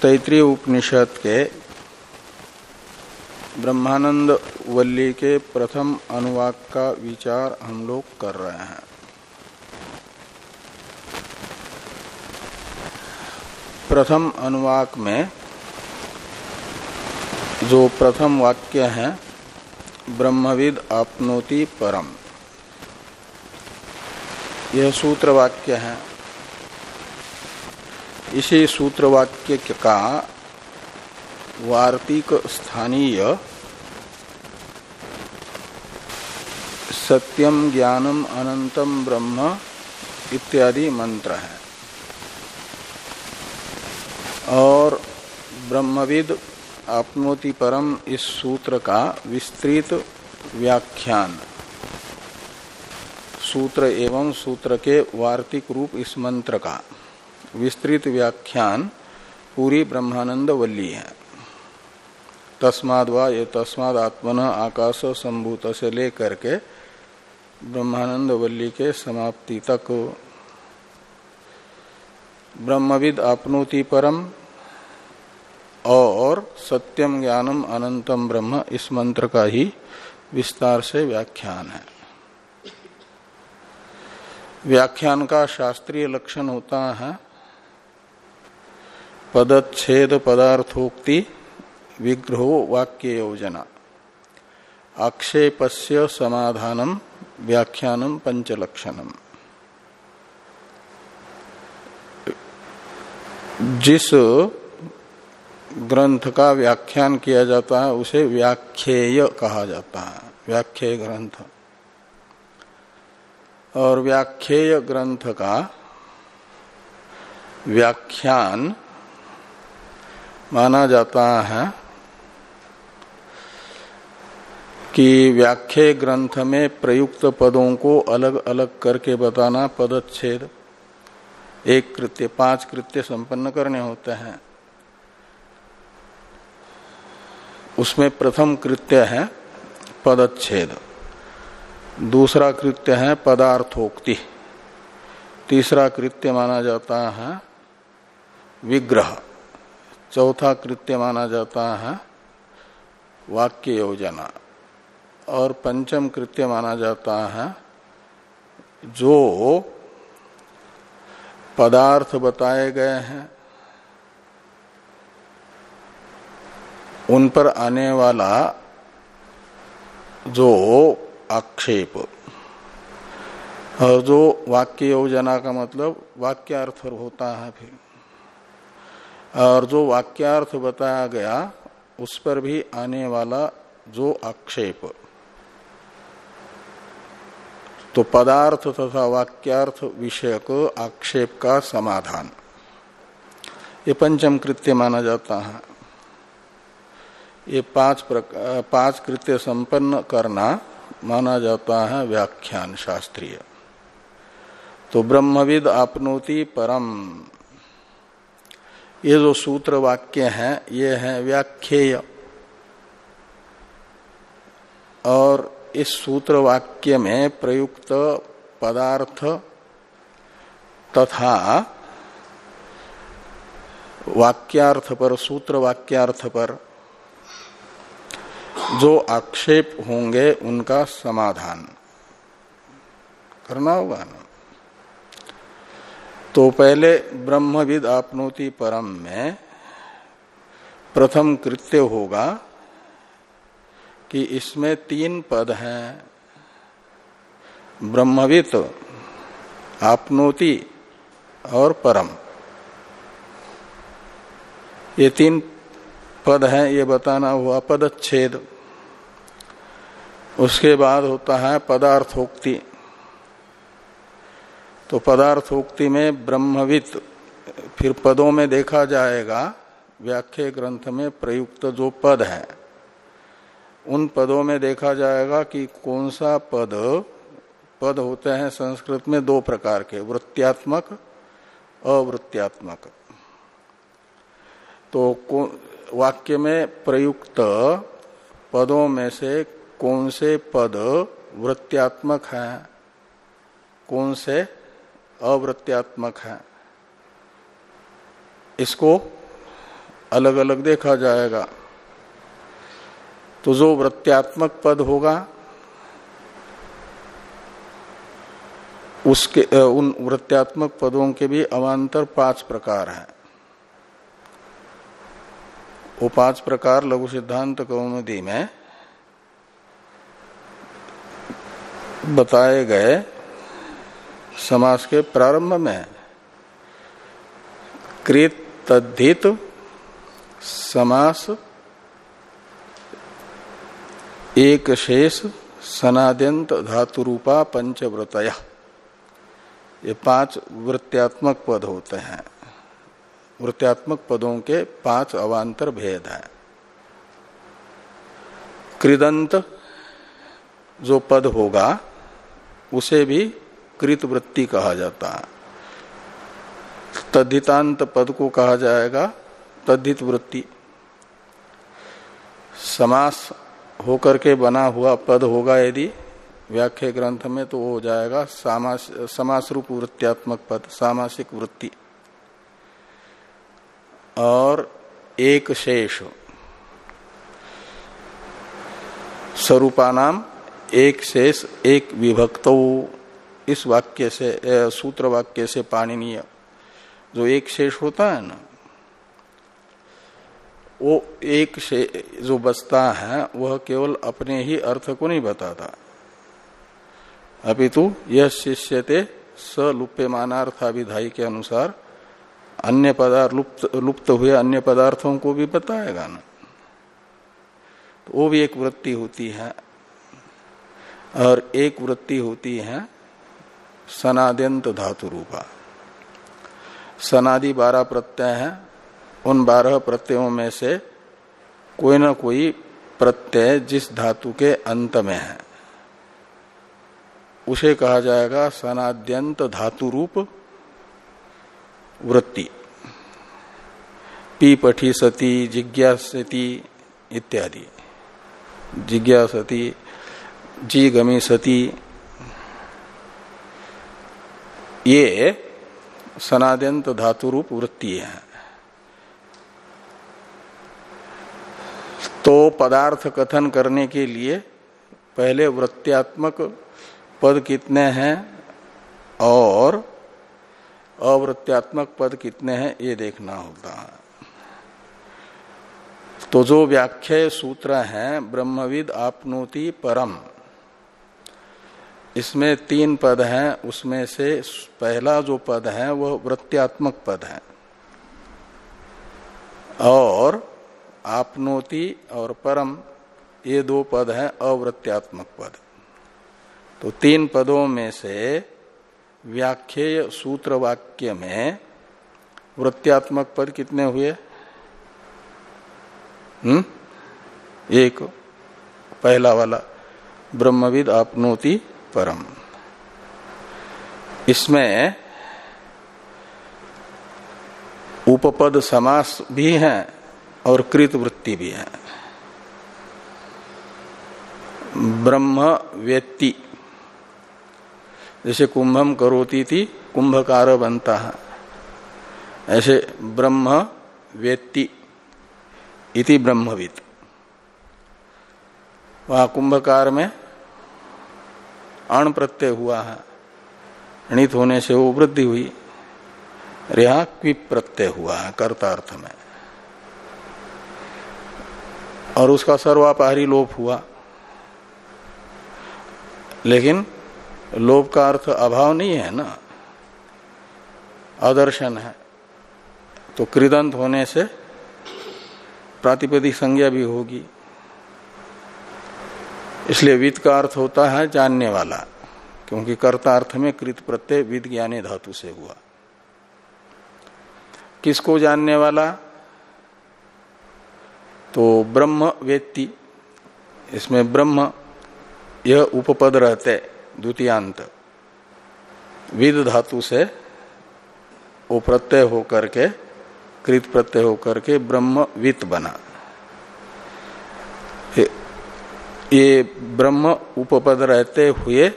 तैतृय उपनिषद के ब्रह्मानंद वल्ली के प्रथम अनुवाक का विचार हम लोग कर रहे हैं। प्रथम अनुवाक में जो प्रथम वाक्य है, ब्रह्मविद आपनोति परम। यह सूत्र वाक्य है। इसी सूत्र वाक्य का वार्तिक स्थानीय सत्यम ज्ञानम अनंतम ब्रह्म इत्यादि मंत्र है। और ब्रह्मविद आपनोति परम इस सूत्र का विस्तृत व्याख्यान। सूत्र एवं सूत्र के वार्तिक रूप इस मंत्र का। विस्तृत व्याख्यान पूरी ब्रह्मानंद वल्ली है। तस्माद ये तस्माद आत्मन आकाश संभूत से लेकर के ब्रह्मानंद वल्ली के समाप्ति तक। ब्रह्मविद आपनोति परम और सत्यम ज्ञानम अनंतम ब्रह्म इस मंत्र का ही विस्तार से व्याख्यान है। व्याख्यान का शास्त्रीय लक्षण होता है, पदच्छेद पदार्थोक्ति विग्रहो वाक्य योजना। आक्षेपस्य समाधानम व्याख्यानम पंचलक्षणम। जिस ग्रंथ का व्याख्यान किया जाता है, उसे व्याख्येय कहा जाता है, व्याख्येय ग्रंथ। और व्याख्येय ग्रंथ का व्याख्यान माना जाता है कि व्याख्या ग्रंथ में प्रयुक्त पदों को अलग अलग करके बताना पदच्छेद एक कृत्य, पाँच कृत्य संपन्न करने होते हैं। उसमें प्रथम कृत्य है पदच्छेद। दूसरा कृत्य है पदार्थोक्ति। तीसरा कृत्य माना जाता है विग्रह। चौथा कृत्य माना जाता है वाक्य योजना। और पंचम कृत्य माना जाता है जो पदार्थ बताए गए हैं, उन पर आने वाला जो आक्षेप। और जो वाक्य योजना का मतलब वाक्यार्थ होता है फिर। और जो वाक्यार्थ बताया गया, उस पर भी आने वाला जो आक्षेप। तो पदार्थ तथा वाक्यार्थ विषयक आक्षेप का समाधान। ये पंचम कृत्य माना जाता है। ये पाँच पाँच कृत्य संपन्न करना माना जाता है व्याख्यान शास्त्रीय। तो ब्रह्मविद आपनोति परम। ये जो सूत्र वाक्य है, ये है व्याख्येय। और इस सूत्र वाक्य में प्रयुक्त पदार्थ तथा वाक्यार्थ पर, सूत्र वाक्यार्थ पर जो आक्षेप होंगे उनका समाधान। करना होगा ना? तो पहले ब्रह्मविद आपनोति परम में प्रथम कृत्य होगा कि इसमें तीन पद हैं। ब्रह्मविद, आपनोति और परम। ये तीन पद हैं, ये बताना हुआ पदच्छेद। उसके बाद होता है पदार्थोक्ति। तो पदार्थोक्ति में ब्रह्मविद, फिर पदों में देखा जाएगा, व्याख्या ग्रंथ में प्रयुक्त जो पद है, उन पदों में देखा जाएगा कि कौन सा पद पद होते हैं संस्कृत में दो प्रकार के, वृत्त्यात्मक, अवृत्त्यात्मक। तो वाक्य में प्रयुक्त पदों में से कौन से पद वृत्त्यात्मक हैं? कौन से अवृत्त्यात्मक है? इसको अलग अलग देखा जाएगा। तो जो वृत्त्यात्मक पद होगा, उसके उन वृत्त्यात्मक पदों के भी अवान्तर पाँच प्रकार हैं। वो पाँच प्रकार लघु सिद्धांत कौमुदी में बताए गए समास के प्रारंभ में कृत तद्धित समास एक शेष सनाद्यंत धातु रूपा पंचव्रतया। ये पाँच वृत्त्यात्मक पद होते हैं। वृत्त्यात्मक पदों के पाँच अवान्तर भेद हैं। कृदंत जो पद होगा उसे भी कृत वृत्ति कहा जाता है। तद्धितांत पद को कहा जाएगा तद्धित वृत्ति। समास होकर के बना हुआ पद होगा यदि, व्याख्या ग्रंथ में तो वो हो जाएगा समास समास रूप वृत्त्यात्मक पद, सामासिक वृत्ति। और एक शेष। स्वरूपानाम एक शेष, एक विभक्त। इस वाक्य से सूत्र वाक्य से पाणनीय। जो एक शेष होता है ना, वो एक से जो बचता है, वह केवल अपने ही अर्थ को नहीं बताता। अपितु यह शिष्य शिष्यते सलुप्यमानार्थाभिधायी के अनुसार, अन्य पदार्थ, लुप्त लुप्त हुए अन्य पदार्थों को भी बताएगा ना। तो वो भी एक वृत्ति होती है। और एक वृत्ति होती है सनाद्यंत धातु रूपा। सनादि बारह प्रत्यय है। उन बारह प्रत्ययों में से कोई ना कोई प्रत्यय जिस धातु के अंत में है। उसे कहा जाएगा सनाद्यंत धातु रूप वृत्ति। पी पठी सती, जिज्ञासती इत्यादि। जिज्ञासती जी गमी सती। ये सनाद्यंत धातु रूप वृत्ति है। तो पदार्थ कथन करने के लिए पहले वृत्त्यात्मक पद कितने हैं और अवृत्त्यात्मक पद कितने हैं ये देखना होता है। तो जो व्याख्या सूत्र है, ब्रह्मविद आपनोति परम। इसमें तीन पद हैं, उसमें से पहला जो पद है वह वृत्त्यात्मक पद है। और आपनोति और परम, ये दो पद हैं, अवृत्त्यात्मक पद। तो तीन पदों में से व्याख्येय सूत्र वाक्य में वृत्त्यात्मक पद कितने हुए? हम्म? एक, पहला वाला, ब्रह्मविद आपनोति परम। इसमें उपपद समास भी है और कृत वृत्ति भी है। ब्रह्म व्यक्ति, जैसे कुंभम करोती थी, कुंभकार बनता है। ऐसे ब्रह्म व्यक्ति इति ब्रह्मविद। वहाँ कुंभकार में अण प्रत्यय हुआ है। णित होने से वो वृद्धि हुई। यहाँ क्विप प्रत्यय हुआ है कर्ता अर्थ में। और उसका सर्वापहारी लोप हुआ। लेकिन लोभ का अर्थ अभाव नहीं है ना? आदर्शन है। तो कृदंत होने से प्रातिपदिक संज्ञा भी होगी। इसलिए विद का अर्थ होता है जानने वाला, क्योंकि कर्ता अर्थ में कृत प्रत्यय विद ज्ञानी धातु से हुआ। किसको जानने वाला? तो ब्रह्म वेत्ति इसमें ब्रह्म, यह उपपद रहते, द्वितीयांत। विद धातु से वो प्रत्यय होकर के, कृत प्रत्यय होकर के ब्रह्म वित बना। ये ब्रह्म उपपद रहते हुए,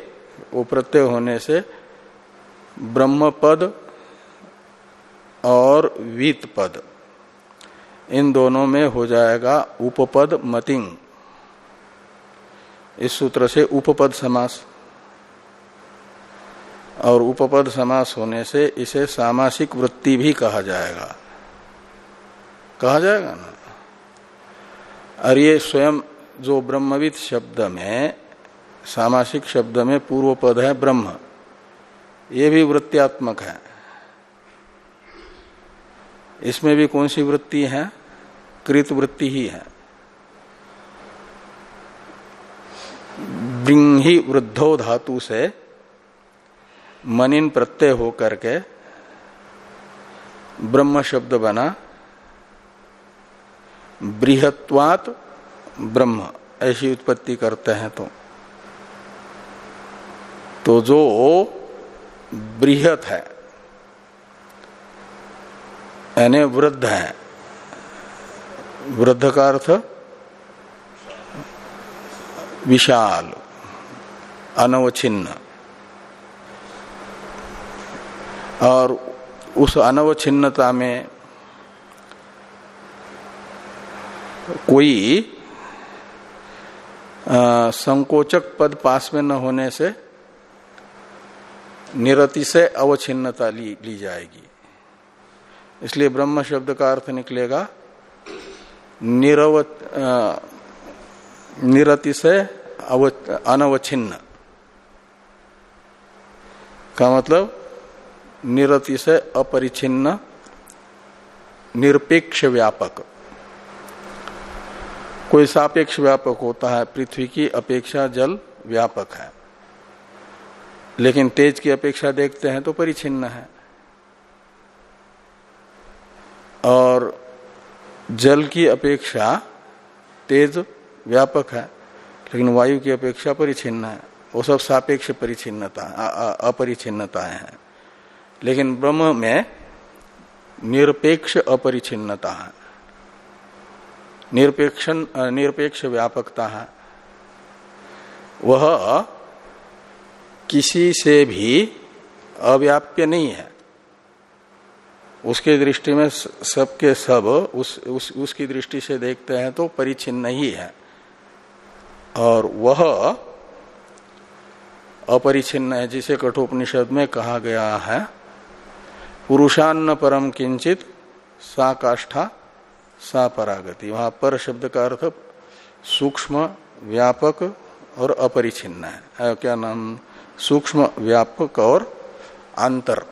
वो प्रत्यय होने से ब्रह्म पद और वीत पद इन दोनों में हो जाएगा उपपद मतिंग। इस सूत्र से उपपद समास। और उपपद समास होने से इसे सामासिक वृत्ति भी कहा जाएगा। कहा जाएगा ना? और ये स्वयं जो ब्रह्मविद शब्द में, सामासिक शब्द में पूर्व पद है ब्रह्म। ये भी वृत्त्यात्मक है। इसमें भी कौन सी वृत्ति है? कृत वृत्ति ही है। ब्रिंही वृद्धो धातु से मनिन प्रत्यय हो करके ब्रह्म शब्द बना। बृहत्वात ब्रह्म, ऐसी उत्पत्ति करते हैं तो। तो जो बृहत है, यानी वृद्ध है, वृद्ध का अर्थ विशाल अनवचिन्न और उस अनवचिन्नता में कोई संकोचक पद पास में न होने से निरति से अवच्छिन्नता ली, ली जाएगी। इसलिए ब्रह्म शब्द का अर्थ निकलेगा निरव निरति से अव अनवचिन्न का मतलब निरति से अपरिचिन्न निरपेक्ष व्यापक। कोई सापेक्ष व्यापक होता है, पृथ्वी की अपेक्षा जल व्यापक है। लेकिन तेज की अपेक्षा देखते हैं तो परिचिन्न है। और जल की अपेक्षा तेज व्यापक है, लेकिन वायु की अपेक्षा परिचिन्न है। वो सब सापेक्ष परिचिन्नता अपरिचिन्नता है। लेकिन ब्रह्म में निरपेक्ष अपरिचिन्नता है। निरपेक्ष निरपेक्ष व्यापकता है। वह किसी से भी अव्याप्य नहीं है। उसके दृष्टि में सबके सब उस, उस उसकी दृष्टि से देखते हैं तो परिचिन्न ही है। और वह अपरिचिन्न है जिसे कठोपनिषद में कहा गया है। पुरुषान्न परम किंचित सा काष्ठा सा परागति। वहाँ पर शब्द का अर्थ सूक्ष्म, व्यापक और अपरिचिन्न है। क्या नाम? सूक्ष्म, व्यापक और अंतर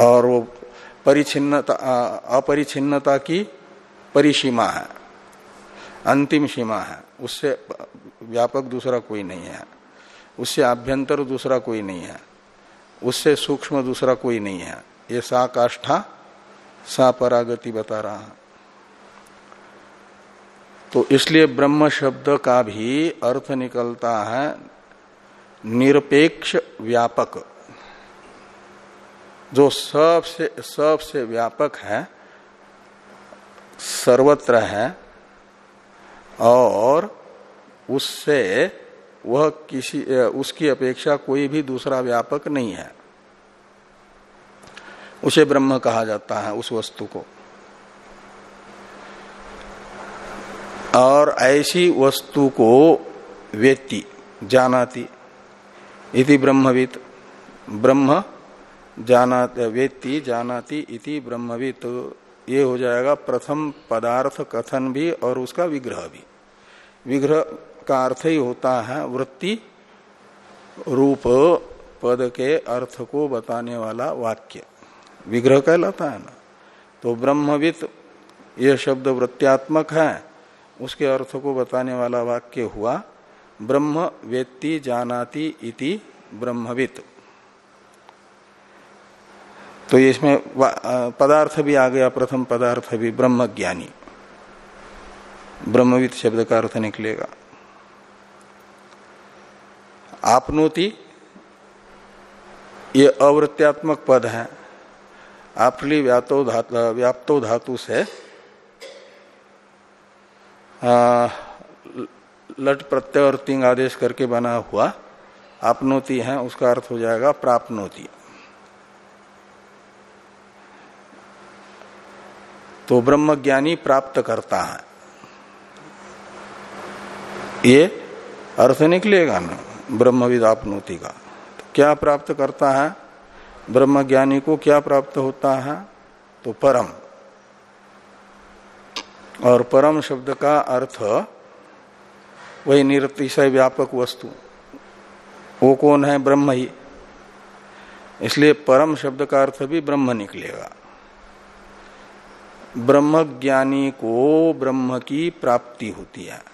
और वो परिचिन्नता अपरिचिन्नता की परिसीमा है। अंतिम सीमा है। उससे व्यापक दूसरा कोई नहीं है। उससे आभ्यंतर दूसरा कोई नहीं है। उससे सूक्ष्म दूसरा कोई नहीं है। ये सा काष्ठा सा परागति बता रहा है। तो इसलिए ब्रह्म शब्द का भी अर्थ निकलता है निरपेक्ष व्यापक। जो सबसे सबसे व्यापक है, सर्वत्र है, और उससे वह किसी, उसकी अपेक्षा कोई भी दूसरा व्यापक नहीं है। उसे ब्रह्म कहा जाता है उस वस्तु को। और ऐसी वस्तु को वेत्ति जानाति इति ब्रह्मविद ब्रह्म जाना वेत्ति जानाति इति ब्रह्मविद ये हो जाएगा प्रथम पदार्थ कथन भी और उसका विग्रह भी। विग्रह का अर्थ ही होता है वृत्ति रूप पद के अर्थ को बताने वाला वाक्य। विग्रह कहलाता है ना। तो ब्रह्मविद यह शब्द वृत्त्यात्मक है। उसके अर्थ को बताने वाला वाक्य हुआ, ब्रह्म वेत्ति जानाति इति ब्रह्मविद। तो इसमें पदार्थ भी आ गया, प्रथम पदार्थ भी ब्रह्म ज्ञानी ब्रह्मविद शब्द का अर्थ निकलेगा। आपनोति, ये अवृत्त्यात्मक पद है। आपली व्याप्तो धातु व्याप्तो धातु से आ, लट प्रत्यय और तिंग आदेश करके बना हुआ आपनोति है उसका अर्थ हो जाएगा प्राप्नोति। तो ब्रह्म ज्ञानी प्राप्त करता है। ये अर्थ निकलेगा ना ब्रह्मविद आपनोति का। तो क्या प्राप्त करता है? ब्रह्म ज्ञानी को क्या प्राप्त होता है? तो परम। और परम शब्द का अर्थ, वही निरतिशय व्यापक वस्तु। वो कौन है? ब्रह्म ही। इसलिए परम शब्द का अर्थ भी ब्रह्म निकलेगा। ब्रह्म ज्ञानी को ब्रह्म की प्राप्ति होती है।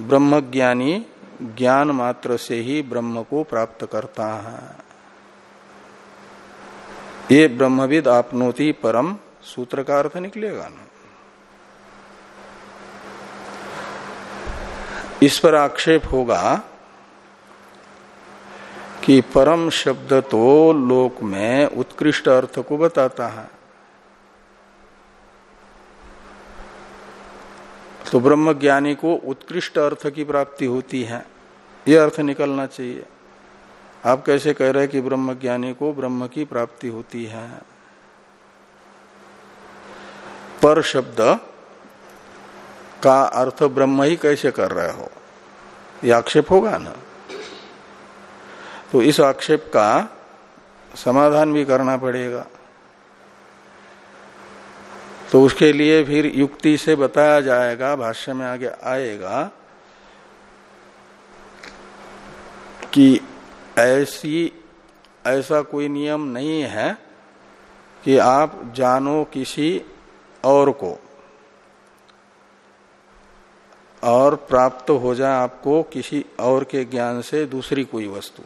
ब्रह्म ज्ञानी ज्ञान मात्र से ही ब्रह्म को प्राप्त करता है। ये ब्रह्मविद आपनोति परम सूत्र का अर्थ निकलेगा ना? इस पर आक्षेप होगा कि परम शब्द तो लोक में उत्कृष्ट अर्थ को बताता है। तो ब्रह्म ज्ञानी को उत्कृष्ट अर्थ की प्राप्ति होती है। यह अर्थ निकलना चाहिए। आप कैसे कह रहे हैं कि ब्रह्म ज्ञानी को ब्रह्म की प्राप्ति होती है? पर शब्द का अर्थ ब्रह्म ही कैसे कर रहे हो? यह आक्षेप होगा ना? तो इस आक्षेप का समाधान भी करना पड़ेगा। तो उसके लिए फिर युक्ति से बताया जाएगा, भाष्य में आगे आएगा कि ऐसी, ऐसा कोई नियम नहीं है कि आप जानो किसी और को और प्राप्त हो जाए आपको किसी और के ज्ञान से दूसरी कोई वस्तु।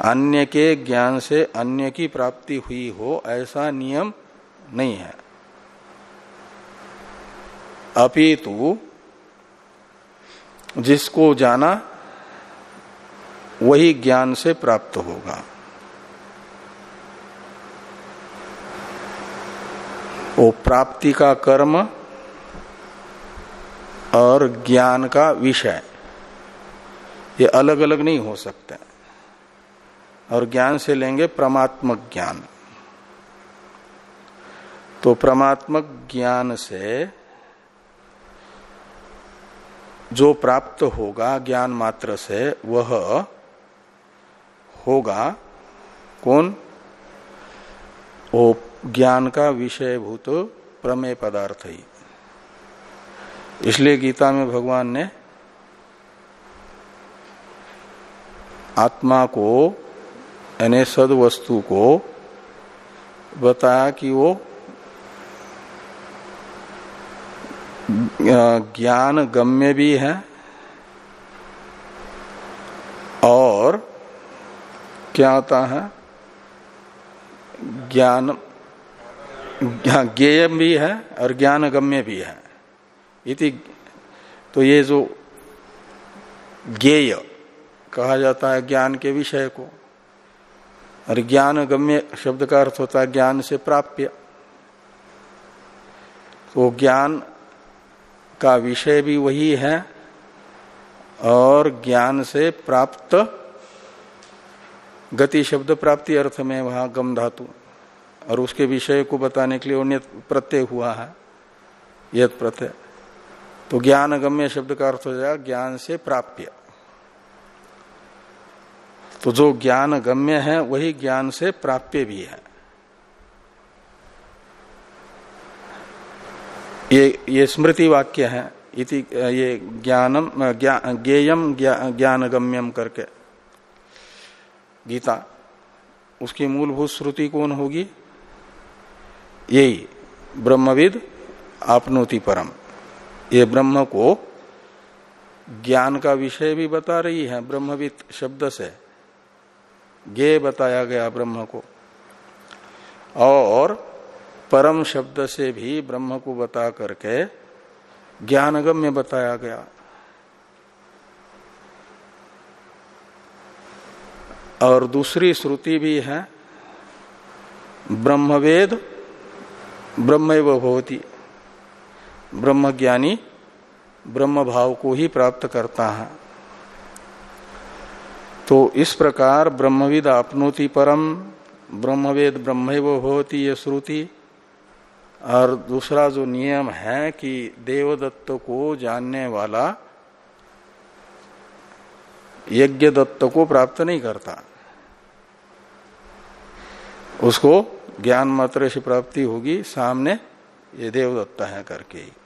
अन्य के ज्ञान से अन्य की प्राप्ति हुई हो, ऐसा नियम नहीं है। अपितु, जिसको जाना वही ज्ञान से प्राप्त होगा। वो प्राप्ति का कर्म और ज्ञान का विषय। ये अलग अलग नहीं हो सकते। और ज्ञान से लेंगे परमात्मक ज्ञान। तो परमात्मक ज्ञान से जो प्राप्त होगा ज्ञान मात्र से, वह होगा, कौन? वो ज्ञान का विषयभूत प्रमेय पदार्थ ही। इसलिए गीता में भगवान ने आत्मा को, यानी सद वस्तु को, बताया कि वो ज्ञान गम्य भी है और क्या होता है? ज्ञान ज्ञेय भी है और ज्ञान गम्य भी है। इति तो ये जो ज्ञेय कहा जाता है ज्ञान के विषय को, और ज्ञान गम्य शब्द का अर्थ होता है ज्ञान से प्राप्य। तो ज्ञान का विषय भी वही है और ज्ञान से प्राप्त गति शब्द प्राप्ति अर्थ में वहाँ गम धातु। और उसके विषय को बताने के लिए उन्हें प्रत्यय हुआ है। यद प्रत्यय। तो ज्ञान गम्य शब्द का अर्थ हो जाएगा ज्ञान से प्राप्य। तो जो ज्ञान गम्य है, वही ज्ञान से प्राप्य भी है। ये ये स्मृति वाक्य है। इति, ये ज्ञानम ज्ञेयम ज्ञान गम्यम करके। गीता, उसकी मूलभूत श्रुति कौन होगी? यही ब्रह्मविद आपनोति परम। ये ब्रह्म को ज्ञान का विषय भी बता रही है, ब्रह्मविद शब्द से। गे बताया गया ब्रह्म को। और परम शब्द से भी ब्रह्म को बता करके ज्ञानगम्य बताया गया। और दूसरी श्रुति भी है, ब्रह्मवेद ब्रह्म भवती। ब्रह्म ज्ञानी ब्रह्म भाव को ही प्राप्त करता है। तो इस प्रकार ब्रह्मविद आपनोति परम, ब्रह्मवेद ब्रह्म होती ये श्रुति। और दूसरा जो नियम है कि देवदत्त को जानने वाला यज्ञ दत्त को प्राप्त नहीं करता। उसको ज्ञान मात्र से प्राप्ति होगी, सामने ये देवदत्ता है करके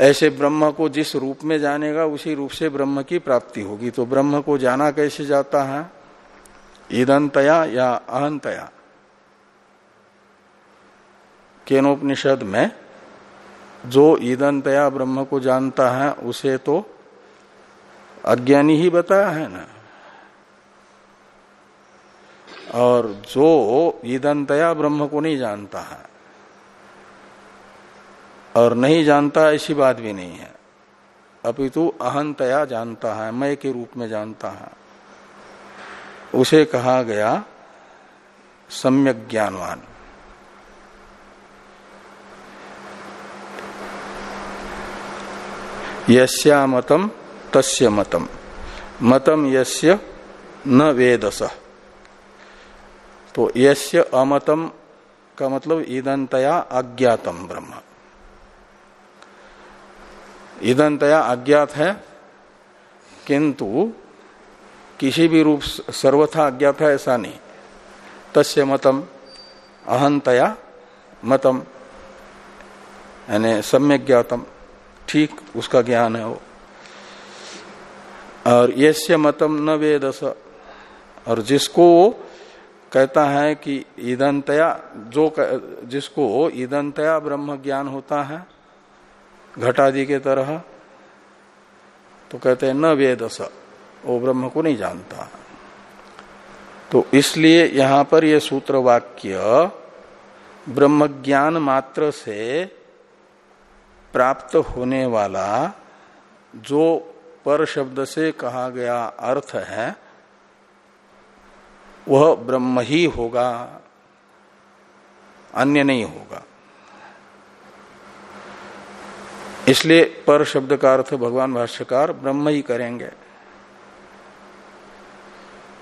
ऐसे ब्रह्म को जिस रूप में जानेगा, उसी रूप से ब्रह्म की प्राप्ति होगी। तो ब्रह्म को जाना कैसे जाता है? ईदंतया या अहंतया? केनोपनिषद में जो ईदंतया ब्रह्म को जानता है, उसे तो अज्ञानी ही बताया है ना। और जो ईदंतया ब्रह्म को नहीं जानता है और नहीं जानता ऐसी बात भी नहीं है। अपितु अहंतया जानता है, मय के रूप में जानता है। उसे कहा गया सम्यक ज्ञानवान। यस्या मतम, तस्य मतम। मतम यस्य न वेदस। तो यस्य अमतम का मतलब ईदंतया अज्ञातम ब्रह्म। ईदंतया अज्ञात है, किंतु किसी भी रूप सर्वथा अज्ञात है ऐसा नहीं। तस्य मतम, अहंतया मतम, यानी सम्यक ज्ञातम, ठीक उसका ज्ञान है वो। और यश्य मतम न वेदस, और जिसको कहता है कि ईदंतया जो जिसको ईदंतया ब्रह्म ज्ञान होता है घटादि के तरह तो कहते हैं, न वेदस, वो ब्रह्म को नहीं जानता। तो इसलिए यहाँ पर यह सूत्र वाक्य, ब्रह्म ज्ञान मात्र से प्राप्त होने वाला जो पर शब्द से कहा गया अर्थ है वह ब्रह्म ही होगा, अन्य नहीं होगा। इसलिए पर शब्द का अर्थ भगवान भाष्यकार ब्रह्म ही करेंगे।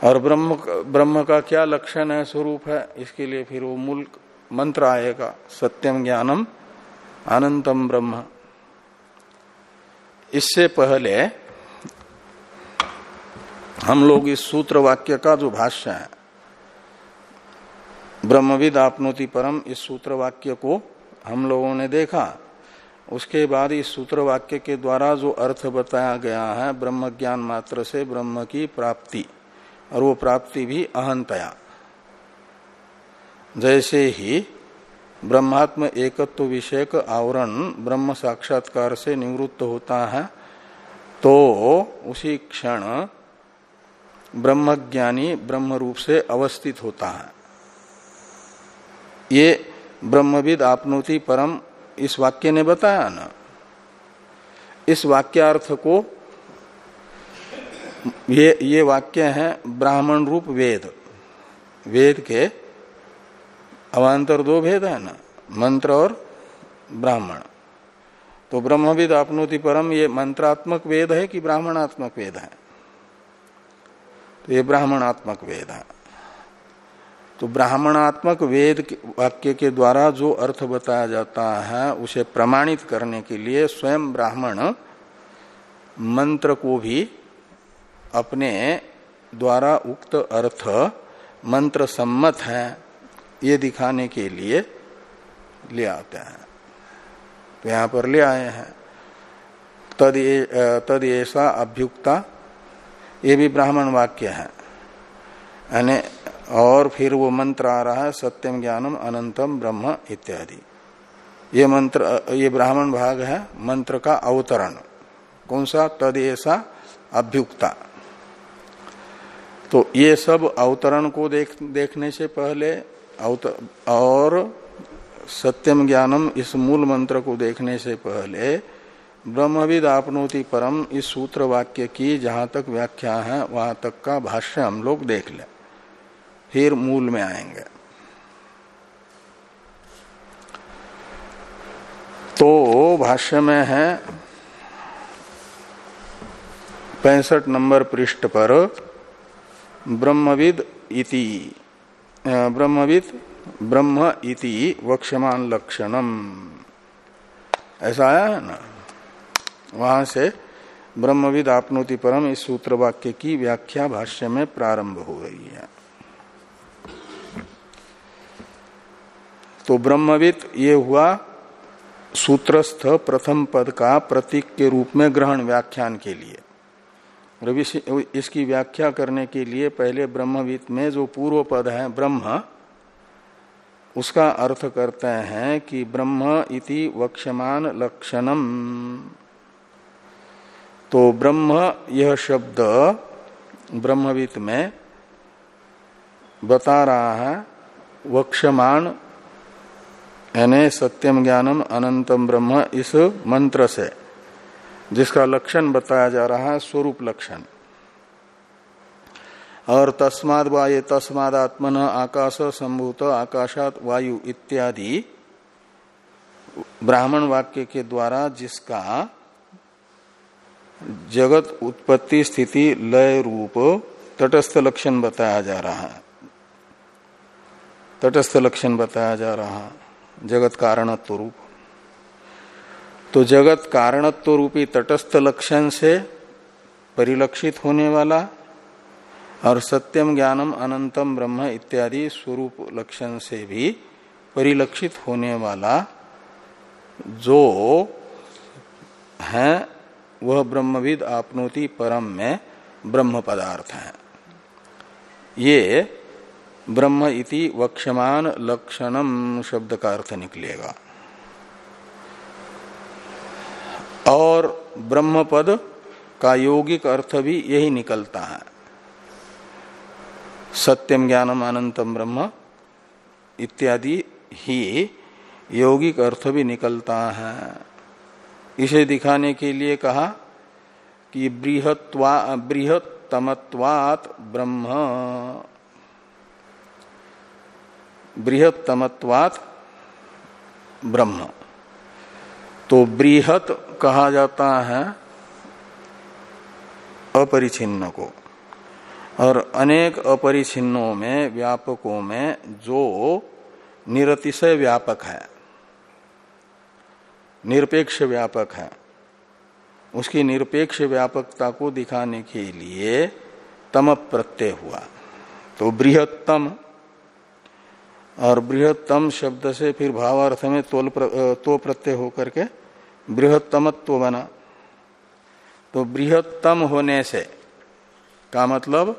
और ब्रह्म ब्रह्म का क्या लक्षण है, स्वरूप है, इसके लिए फिर वो मूल मंत्र आएगा, सत्यम ज्ञानम अनंतम ब्रह्म। इससे पहले हम लोग इस सूत्र वाक्य का जो भाष्य है, ब्रह्मविद आपनोति परम, इस सूत्र वाक्य को हम लोगों ने देखा। उसके बाद इस सूत्र वाक्य के द्वारा जो अर्थ बताया गया है ब्रह्म ज्ञान मात्र से ब्रह्म की प्राप्ति, और वो प्राप्ति भी अहंतया। जैसे ही ब्रह्मात्म एकत्व विषयक आवरण ब्रह्म साक्षात्कार से निवृत्त होता है तो उसी क्षण ब्रह्मज्ञानी ब्रह्म रूप से अवस्थित होता है। ये ब्रह्मविद आपनोति परम इस वाक्य ने बताया ना। इस वाक्यार्थ को ये ये वाक्य है ब्राह्मण रूप वेद। वेद के अवान्तर दो भेद है ना, मंत्र और ब्राह्मण। तो ब्रह्मविद आपनोति परम ये मंत्रात्मक वेद है कि ब्राह्मणात्मक वेद है? तो ये ब्राह्मणात्मक वेद है। तो ब्राह्मणात्मक वेद वाक्य के द्वारा जो अर्थ बताया जाता है, उसे प्रमाणित करने के लिए स्वयं ब्राह्मण मंत्र को भी अपने द्वारा उक्त अर्थ मंत्र सम्मत है, ये दिखाने के लिए ले आते हैं। तो यहाँ पर ले आए हैं। तद तद ऐसा अभ्युक्ता ये भी ब्राह्मण वाक्य है। यानी, और फिर वो मंत्र आ रहा है, सत्यम ज्ञानम अनंतम ब्रह्म इत्यादि। ये मंत्र, ये ब्राह्मण भाग है, मंत्र का अवतरण। कौन सा? तद ऐसा अभ्युक्ता। तो ये सब अवतरण को देख, देखने से पहले और सत्यम ज्ञानम इस मूल मंत्र को देखने से पहले ब्रह्मविद आपनोति परम, इस सूत्र वाक्य की जहाँ तक व्याख्या है, वहाँ तक का भाष्य हम लोग देख लें। फिर मूल में आएँगे। तो भाष्य में है, पैंसठ नंबर पृष्ठ पर, ब्रह्मविद इति ब्रह्मविद, ब्रह्म इति वक्षमान लक्षणम ऐसा आया है ना? वहाँ से ब्रह्मविद आपनोति परम इस सूत्र वाक्य की व्याख्या भाष्य में प्रारंभ हो रही है। तो ब्रह्मविद ये हुआ सूत्रस्थ प्रथम पद का प्रतीक के रूप में ग्रहण व्याख्यान के लिए। रवि इसकी व्याख्या करने के लिए पहले ब्रह्मविद में जो पूर्व पद है ब्रह्म, उसका अर्थ करते हैं कि ब्रह्म इति वक्षमान लक्षणम तो ब्रह्म यह शब्द ब्रह्मविद में बता रहा है वक्षमान यानी सत्यम ज्ञानम अनंतम ब्रह्म इस मंत्र से, जिसका लक्षण बताया जा रहा है स्वरूप लक्षण। और तस्माद वाये तस्माद आत्मन आकाश संभूत आकाशात वायु इत्यादि ब्राह्मण वाक्य के द्वारा जिसका जगत उत्पत्ति स्थिति लय रूप तटस्थ लक्षण बताया जा रहा है। तटस्थ लक्षण बताया जा रहा है। जगत कारणत्व रूप। तो जगत कारणत्व रूपी तटस्थ लक्षण से परिलक्षित होने वाला और सत्यम ज्ञानम अनंतम ब्रह्म इत्यादि स्वरूप लक्षण से भी परिलक्षित होने वाला जो है वह ब्रह्मविद आपनोति परम में ब्रह्म पदार्थ है। ये ब्रह्म इति वक्षमान लक्षणम शब्द का अर्थ निकलेगा। और ब्रह्म पद का यौगिक अर्थ भी यही निकलता है। सत्यम ज्ञानम अनंतम ब्रह्म इत्यादि ही यौगिक अर्थ भी निकलता है। इसे दिखाने के लिए कहा कि बृहत्वा, बृहत्तमत्वात ब्रह्म। बृहत्तमत्वात ब्रह्म। तो बृहत कहा जाता है अपरिचिन्न को। और अनेक अपरिचिन्नों में, व्यापकों में जो निरतिशय व्यापक है। निरपेक्ष व्यापक है। उसकी निरपेक्ष व्यापकता को दिखाने के लिए तम प्रत्यय हुआ। तो बृहत्तम और बृहत्तम शब्द से फिर भावार्थ में तोल प्र, तो प्रत्यय होकर के बृहत्तमत्व बना। तो बृहत्तम होने से का मतलब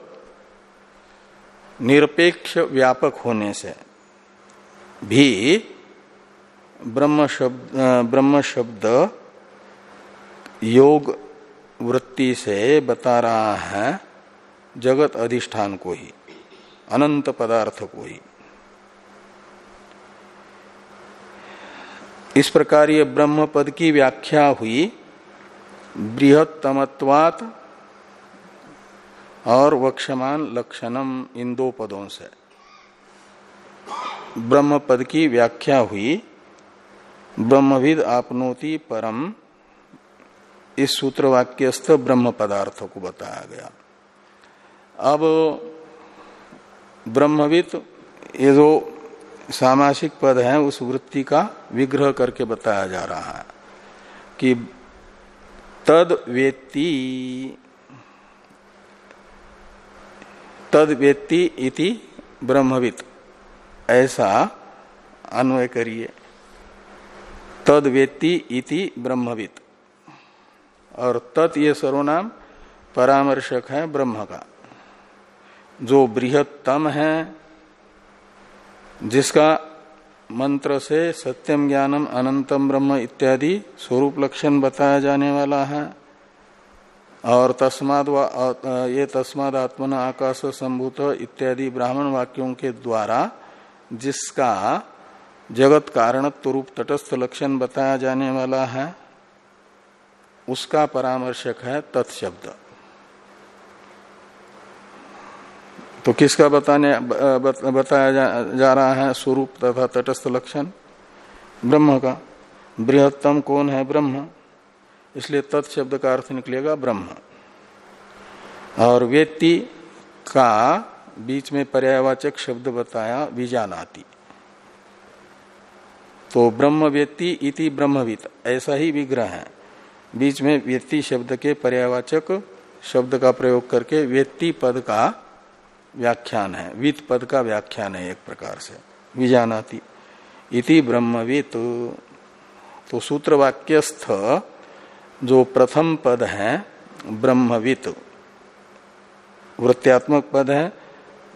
निरपेक्ष व्यापक होने से भी ब्रह्म शब्द ब्रह्म शब्द योग वृत्ति से बता रहा है जगत अधिष्ठान को ही, अनंत पदार्थ को ही। इस प्रकार ये ब्रह्म पद की व्याख्या हुई, बृहत्तमत्वात और वक्षमान लक्षणम इन दो पदों से। ब्रह्म पद की व्याख्या हुई ब्रह्मविद आपनोति परम, इस सूत्र वाक्यस्थ ब्रह्म पदार्थ को बताया गया। अब ब्रह्मविद, ये जो सामासिक पद है, उस वृत्ति का विग्रह करके बताया जा रहा है कि तद वेत्ती तद वेत्ती इति ब्रह्मविद, ऐसा अन्वय करिए। तद इति ब्रह्मविद और तत् सर्वनाम परामर्शक है ब्रह्म का। जो बृहत्तम है, जिसका मंत्र से सत्यम ज्ञानम अनंतम ब्रह्म इत्यादि स्वरूप लक्षण बताया जाने वाला है। और तस्माद ये तस्माद आत्मन आकाश संभूत इत्यादि ब्राह्मण वाक्यों के द्वारा जिसका जगत कारणत्व रूप तटस्थ लक्षण बताया जाने वाला है उसका परामर्शक है तत्शब्द। तो किसका बताने बताया जा, जा रहा है स्वरूप तथा तटस्थ लक्षण? ब्रह्म का। बृहत्तम कौन है? ब्रह्म। इसलिए तत्शब्द का अर्थ निकलेगा ब्रह्म। और व्यक्ति का बीच में पर्यावाचक शब्द बताया विजानाति तो ब्रह्म व्यक्ति इति ब्रह्मविद ऐसा ही विग्रह है। बीच में व्यक्ति शब्द के पर्यावाचक शब्द का प्रयोग करके व्यक्ति पद का व्याख्यान है। वित पद का व्याख्यान है एक प्रकार से। विजानाति। इति ब्रह्मवित। तो सूत्र वाक्यस्थ जो प्रथम पद है, ब्रह्मवित, वृत्त्यात्मक पद है,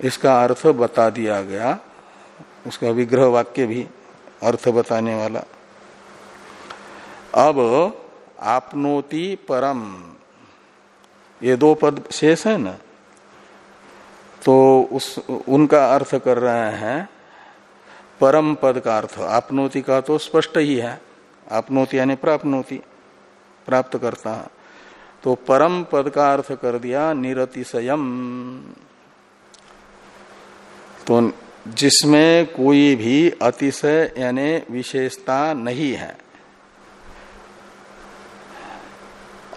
इसका अर्थ बता दिया गया। उसका विग्रह वाक्य भी अर्थ बताने वाला। अब आपनोति परम। ये दो पद शेष है ना? तो उस, उनका अर्थ कर रहे हैं, परम पद का अर्थ। आपनोति का तो स्पष्ट ही है। आपनोति यानी प्राप्नोति प्राप्त करता है तो परम पद का अर्थ कर दिया, निरतिशयम। तो जिसमें कोई भी अतिशय यानी विशेषता नहीं है।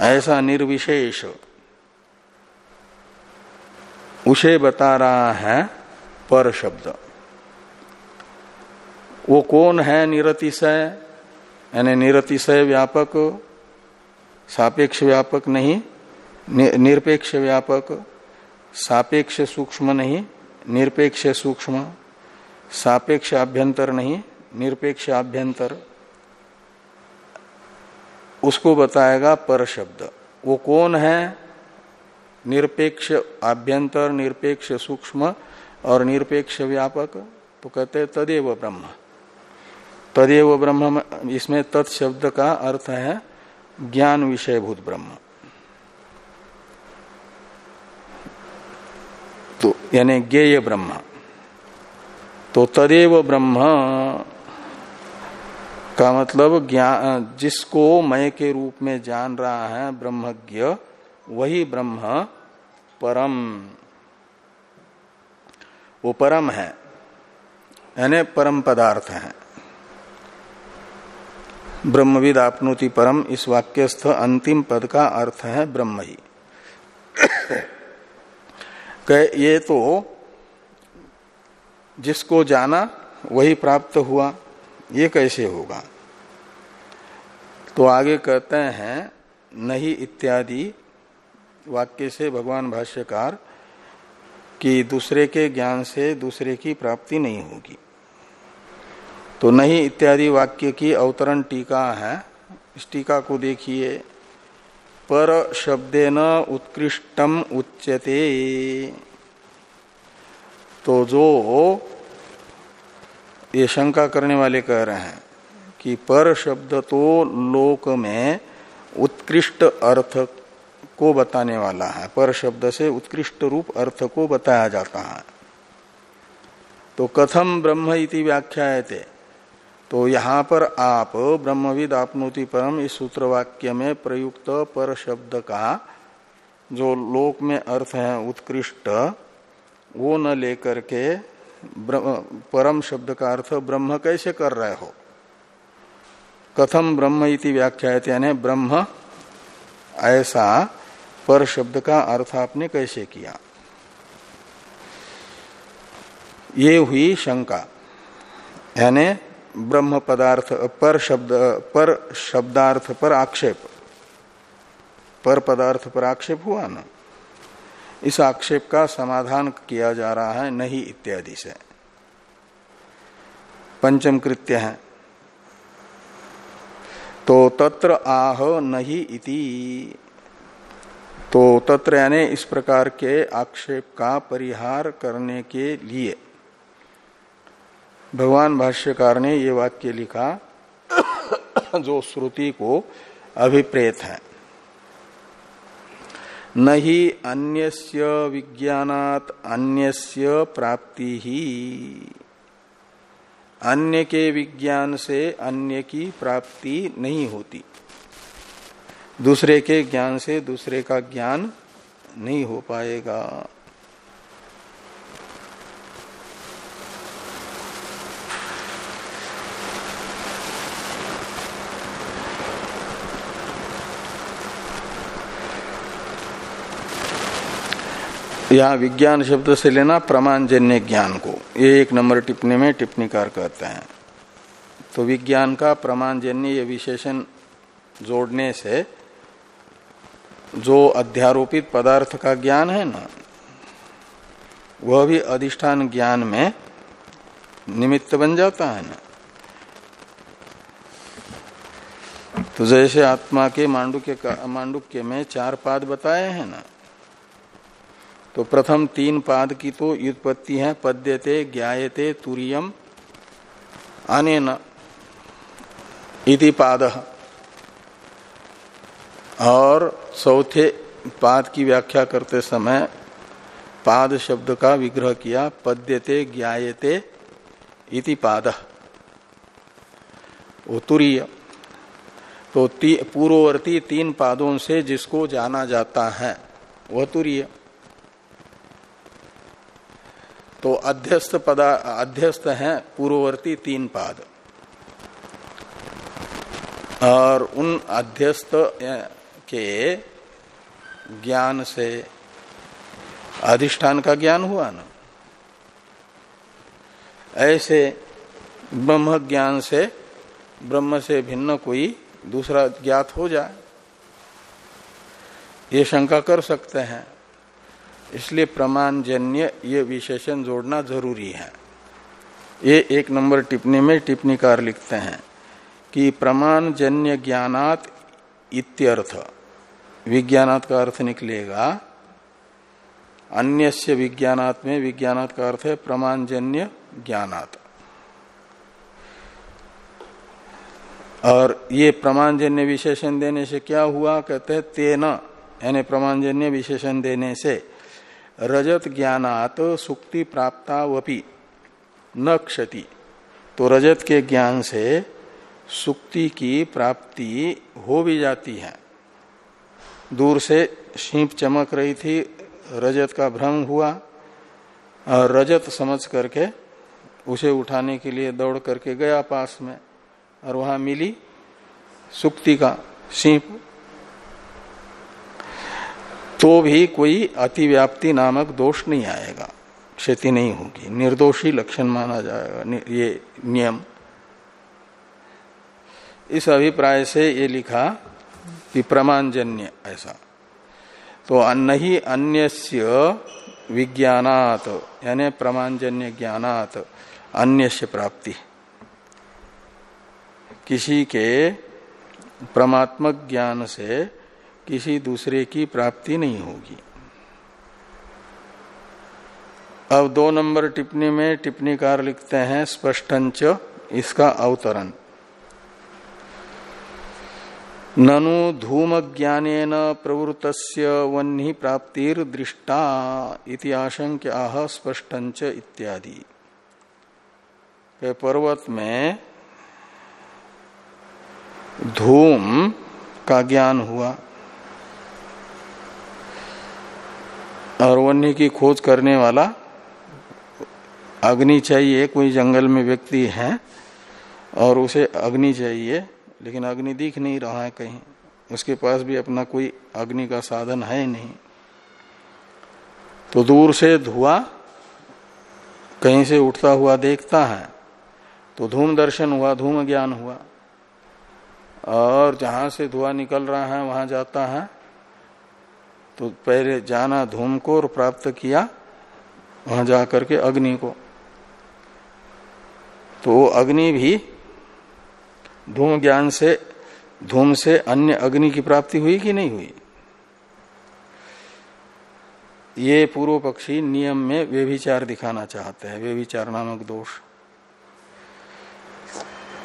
ऐसा निर्विशेष। उसे बता रहा है पर शब्द। वो कौन है निरतिशय? यानी निरतिशय व्यापक, सापेक्ष व्यापक नहीं निरपेक्ष व्यापक, सापेक्ष सूक्ष्म नहीं निरपेक्ष सूक्ष्म, सापेक्ष आभ्यंतर नहीं, निरपेक्ष आभ्यंतर उसको बताएगा पर शब्द। वो कौन है? निरपेक्ष आभ्यंतर निरपेक्ष सूक्ष्म और निरपेक्ष व्यापक। तो कहते तदेव ब्रह्म। तदेव ब्रह्म इसमें तत्शब्द का अर्थ है ज्ञान विषयभूत ब्रह्म। तो यानी ज्ञेय ब्रह्म। तो तदेव ब्रह्म का मतलब ज्ञान जिसको मय के रूप में जान रहा है, ब्रह्मज्ञ, वही ब्रह्म परम। वो परम है। यानी परम पदार्थ है। ब्रह्मविद आपनोति परम, इस वाक्यस्थ अंतिम पद का अर्थ है ब्रह्म ही। ये तो जिसको जाना, वही प्राप्त हुआ। ये कैसे होगा? तो आगे कहते हैं, नहीं इत्यादि वाक्य से भगवान भाष्यकार कि दूसरे के ज्ञान से दूसरे की प्राप्ति नहीं होगी। तो नहीं इत्यादि वाक्य की अवतरण टीका है। इस टीका को देखिए। पर शब्देन उत्कृष्टम उच्यते। तो जो ये शंका करने वाले कह रहे हैं कि पर शब्द तो लोक में उत्कृष्ट अर्थ को बताने वाला है। पर शब्द से उत्कृष्ट रूप अर्थ को बताया जाता है। तो कथम ब्रह्म इति व्याख्या थे तो यहाँ पर आप ब्रह्मविद आपनोति परम इस सूत्र वाक्य में प्रयुक्त पर शब्द का जो लोक में अर्थ है उत्कृष्ट, वो न लेकर के परम शब्द का अर्थ ब्रह्म कैसे कर रहे हो? कथम ब्रह्म इति व्याख्या यानी ब्रह्म ऐसा पर शब्द का अर्थ आपने कैसे किया? ये हुई शंका, यानी ब्रह्म पदार्थ पर शब्द, पर शब्दार्थ पर आक्षेप। पर पदार्थ पर आक्षेप हुआ ना? इस आक्षेप का समाधान किया जा रहा है, नहीं इत्यादि से। पंचम कृत्य है। तो तत्र आह नहीं इति। तो तत्र यानी इस प्रकार के आक्षेप का परिहार करने के लिए। भगवान भाष्यकार ने ये वाक्य लिखा, जो श्रुति को अभिप्रेत है। न ही अन्यस्य विज्ञानात अन्यस्य प्राप्ति। ही अन्य के विज्ञान से अन्य की प्राप्ति नहीं होती। दूसरे के ज्ञान से दूसरे का ज्ञान नहीं हो पाएगा। यहाँ विज्ञान शब्द से लेना प्रमाणजन्य ज्ञान को। ये एक नंबर टिप्पणी में टिप्पणीकार कहते हैं। तो विज्ञान का प्रमाणजन्य ये विशेषण जोड़ने से जो अध्यारोपित पदार्थ का ज्ञान है ना, वह भी अधिष्ठान ज्ञान में निमित्त बन जाता है ना। तो जैसे आत्मा के मांडुक्य मांडुक्य में चार पाद बताए हैं ना तो प्रथम तीन पाद की तो व्युत्पत्ति है पद्यते ज्ञायते तुरियम अनेन इति पाद। और चौथे पाद की व्याख्या करते समय पाद शब्द का विग्रह किया पद्यते ज्ञायते इति पाद। तुरीय। तो ती, पूर्ववर्ती तीन पादों से जिसको जाना जाता है वह तुरीय। तो अध्यस्त पदा अध्यस्त है पूर्ववर्ती तीन पाद। और उन अध्यस्त के ज्ञान से अधिष्ठान का ज्ञान हुआ ना? ऐसे ब्रह्म ज्ञान से ब्रह्म से भिन्न कोई दूसरा ज्ञात हो जाए, ये शंका कर सकते हैं। इसलिए प्रमाणजन्य ये विशेषण जोड़ना ज़रूरी है। ये एक नंबर टिप्पणी में टिप्पणीकार लिखते हैं कि प्रमाणजन्य ज्ञानात इत्यर्थ। विज्ञानात का अर्थ निकलेगा। अन्य विज्ञानात में विज्ञानात का अर्थ है प्रमाणजन्य ज्ञानात। और ये प्रमाणजन्य विशेषण देने से क्या हुआ? कहते हैं तेना, यानी प्रमाणजन्य विशेषण देने से। रजत ज्ञानात सुक्ति प्राप्तावपि न क्षति। तो रजत के ज्ञान से सुक्ति की प्राप्ति हो भी जाती है। दूर से शीप चमक रही थी, रजत का भ्रम हुआ। और रजत समझ करके उसे उठाने के लिए दौड़ करके गया पास में और वहाँ मिली सुक्ति का शीप तो भी कोई अतिव्याप्ति नामक दोष नहीं आएगा। क्षति नहीं होगी। निर्दोषी लक्षण माना जाएगा। ये नियम। इस अभिप्राय से ये लिखा कि प्रमाणजन्य ऐसा। तो अन्न ही अन्य विज्ञानात, यानी प्रमाणजन्य ज्ञानात अन्य प्राप्ति। किसी के परमात्मक ज्ञान से किसी दूसरे की प्राप्ति नहीं होगी। अब दो नंबर टिप्पणी में टिप्पणीकार लिखते हैं, स्पष्टंच, इसका अवतरण। ननु धूम ज्ञान प्रवृत वन्ही प्राप्तिर दृष्टा इति आशंक्या स्पष्टंच इत्यादि। पर्वत में धूम का ज्ञान हुआ। और की खोज करने वाला अग्नि चाहिए, कोई जंगल में व्यक्ति है और उसे अग्नि चाहिए, लेकिन अग्नि दिख नहीं रहा है कहीं। उसके पास भी अपना कोई अग्नि का साधन है नहीं। तो दूर से धुआँ कहीं से उठता हुआ देखता है तो धूम दर्शन हुआ, धूम ज्ञान हुआ। और जहाँ से धुआँ निकल रहा है, वहाँ जाता है। तो पहले जाना धूम को और प्राप्त किया, वहाँ जाकर के अग्नि को। तो अग्नि भी धूम ज्ञान से, धूम से अन्य अग्नि की प्राप्ति हुई कि नहीं हुई? ये पूर्व पक्षी नियम में वे विचार दिखाना चाहते हैं वे विचार नामक दोष।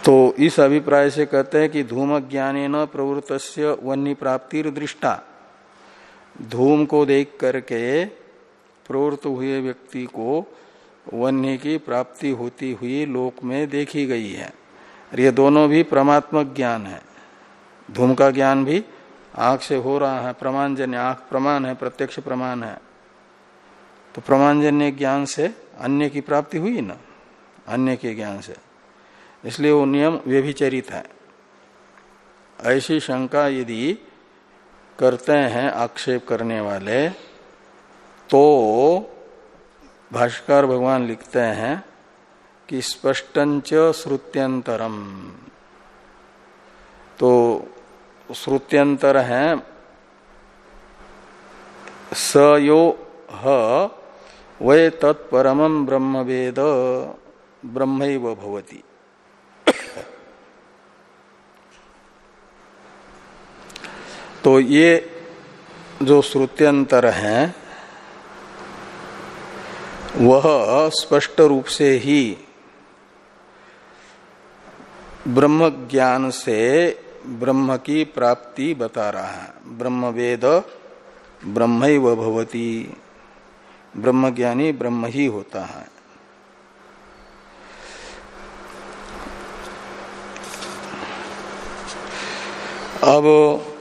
तो इस अभिप्राय से कहते हैं कि धूम ज्ञान प्रवृत्त वन्य प्राप्ति दृष्टा धूम को देख करके प्रवृत्त हुए व्यक्ति को वन्य की प्राप्ति होती हुई लोक में देखी गई है। और ये दोनों भी परमात्मक ज्ञान है। धूम का ज्ञान भी आँख से हो रहा है, प्रमाणजन्य आँख प्रमाण है, प्रत्यक्ष प्रमाण है। तो प्रमाणजन्य ज्ञान से अन्य की प्राप्ति हुई ना? अन्य के ज्ञान से। इसलिए वो नियम व्यभिचरित है। ऐसी शंका यदि करते हैं आक्षेप करने वाले तो भाष्कर भगवान लिखते हैं कि स्पष्टंच श्रुत्यंतरम। तो श्रुत्यंतर है, स यो ह, वे तत्परम ब्रह्म वेद ब्रह्म भवती। तो ये जो श्रुत्यंतर है, वह स्पष्ट रूप से ही ब्रह्म ज्ञान से ब्रह्म की प्राप्ति बता रहा है। ब्रह्म वेद ब्रह्म भवती। ब्रह्म ज्ञानी ब्रह्म ही होता है। अब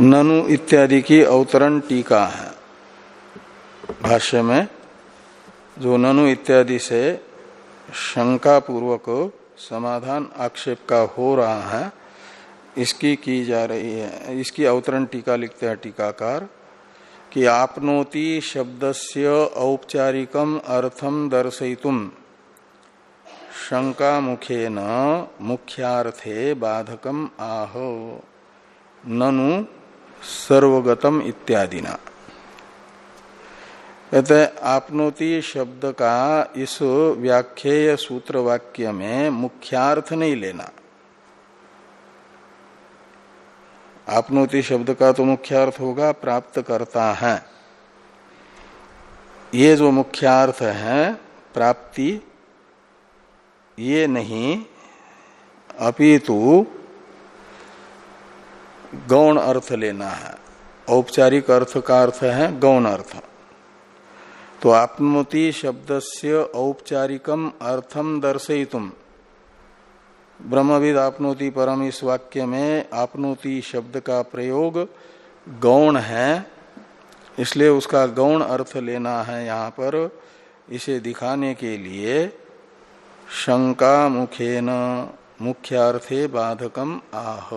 ननु इत्यादि की अवतरण टीका है। भाष्य में जो ननु इत्यादि से शंका पूर्वक समाधान आक्षेप का हो रहा है, इसकी की जा रही है, इसकी अवतरण टीका लिखते हैं टीकाकार कि आपनोति शब्दस्य औपचारिकम अर्थम दर्शयितुम। शंका मुखे न मुख्यार्थे बाधकम आह। ननु सर्वगतम इत्यादि ना कहते आपनोति शब्द का इस व्याख्येय सूत्र वाक्य में मुख्यार्थ नहीं लेना। आपनोति शब्द का तो मुख्यार्थ होगा प्राप्त करता है। ये जो मुख्यार्थ है, प्राप्ति, ये नहीं, अपितु गौण अर्थ लेना है। औपचारिक अर्थ का अर्थ है गौण अर्थ। तो आपनोति शब्द से औपचारिकम अर्थम दर्शयितुम। ब्रह्मविद आपनोति परम इस वाक्य में आपनोति शब्द का प्रयोग गौण है। इसलिए उसका गौण अर्थ लेना है यहाँ पर इसे दिखाने के लिए शंका मुखेन मुख्यार्थे बाधकम आह।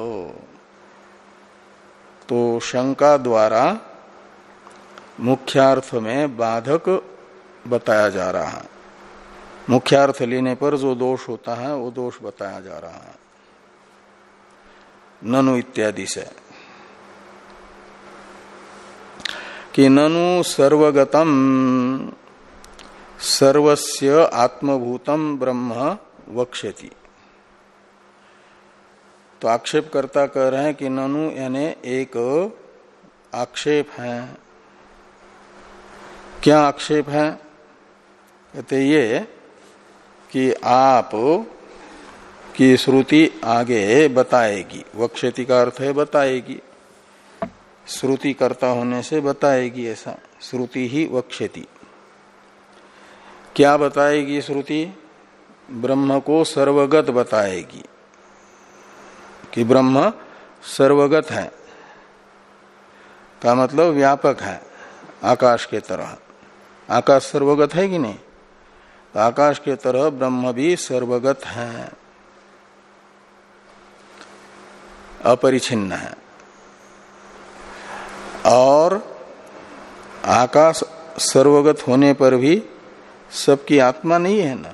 तो शंका द्वारा मुख्यार्थ में बाधक बताया जा रहा है। मुख्यार्थ लेने पर जो दोष होता है, वो दोष बताया जा रहा है। ननु इत्यादि से। कि ननु सर्वगतम, सर्वस्य आत्मभूतम ब्रह्म वक्षति तो आक्षेप करता कह रहे हैं कि ननु यानी एक आक्षेप है। क्या आक्षेप है? कहते ये कि आप की श्रुति आगे बताएगी। वक्षति का अर्थ है बताएगी। श्रुति कर्ता होने से बताएगी ऐसा। श्रुति ही वक्षति। क्या बताएगी श्रुति? ब्रह्म को सर्वगत बताएगी। कि ब्रह्म सर्वगत है। का मतलब व्यापक है, आकाश के तरह। आकाश सर्वगत है कि नहीं? तो आकाश के तरह ब्रह्म भी सर्वगत है। अपरिछिन्न है। और आकाश सर्वगत होने पर भी सबकी आत्मा नहीं है ना?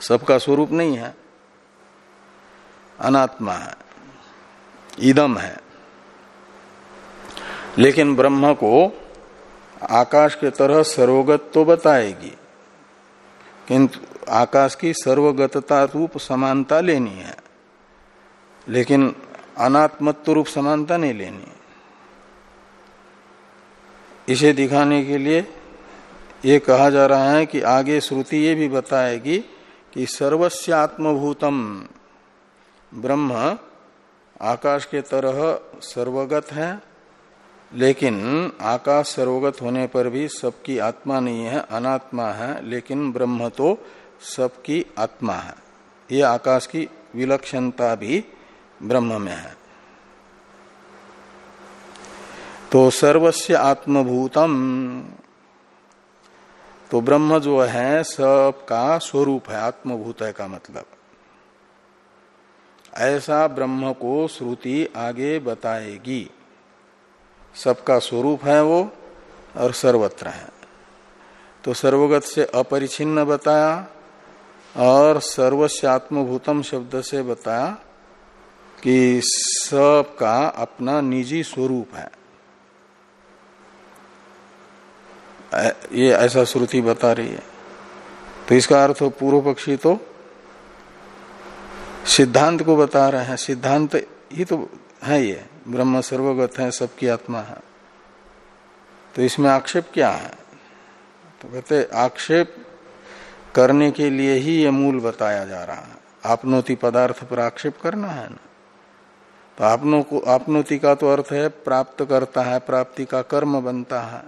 सबका स्वरूप नहीं है। अनात्मा है, इदम है। लेकिन ब्रह्म को आकाश के तरह सर्वगत तो बताएगी। किंतु आकाश की सर्वगतता रूप समानता लेनी है, लेकिन अनात्मत्व रूप समानता नहीं लेनी इसे दिखाने के लिए ये कहा जा रहा है कि आगे श्रुति ये भी बताएगी कि सर्वस्व आत्मभूतम ब्रह्म आकाश के तरह सर्वगत है, लेकिन आकाश सर्वगत होने पर भी सबकी आत्मा नहीं है, अनात्मा है, लेकिन ब्रह्म तो सबकी आत्मा है। ये आकाश की विलक्षणता भी ब्रह्म में है। तो सर्वस्य आत्मभूतम। तो ब्रह्म जो है, सबका स्वरूप है, आत्मभूत है का मतलब। ऐसा ब्रह्म को श्रुति आगे बताएगी। सबका स्वरूप है वो और सर्वत्र है। तो सर्वगत से अपरिचिन्न बताया और सर्वस्व आत्मभूतम शब्द से बताया कि सबका अपना निजी स्वरूप है। ये ऐसा श्रुति बता रही है। तो इसका अर्थ पूर्व पक्षी तो सिद्धांत को बता रहे हैं। सिद्धांत ही तो है ये। ब्रह्म सर्वगत है, सबकी आत्मा है। तो इसमें आक्षेप क्या है? तो कहते, आक्षेप करने के लिए ही ये मूल बताया जा रहा है। आपनोति पदार्थ पर आक्षेप करना है ना? तो आपनो को, आपनोति का तो अर्थ है, प्राप्त करता है, प्राप्ति का कर्म बनता है।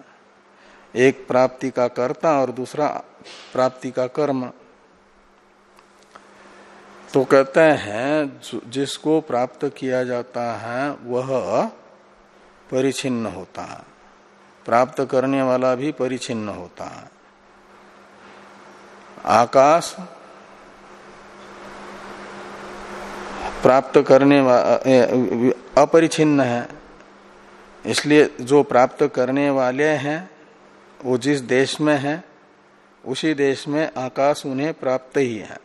एक प्राप्ति का कर्ता और दूसरा प्राप्ति का कर्म तो कहते हैं जिसको प्राप्त किया जाता है, वह परिचिन्न होता है। प्राप्त करने वाला भी परिचिन्न होता है। आकाश प्राप्त करने अपरिचिन्न है। इसलिए जो प्राप्त करने वाले हैं, वो जिस देश में है, उसी देश में आकाश उन्हें प्राप्त ही है।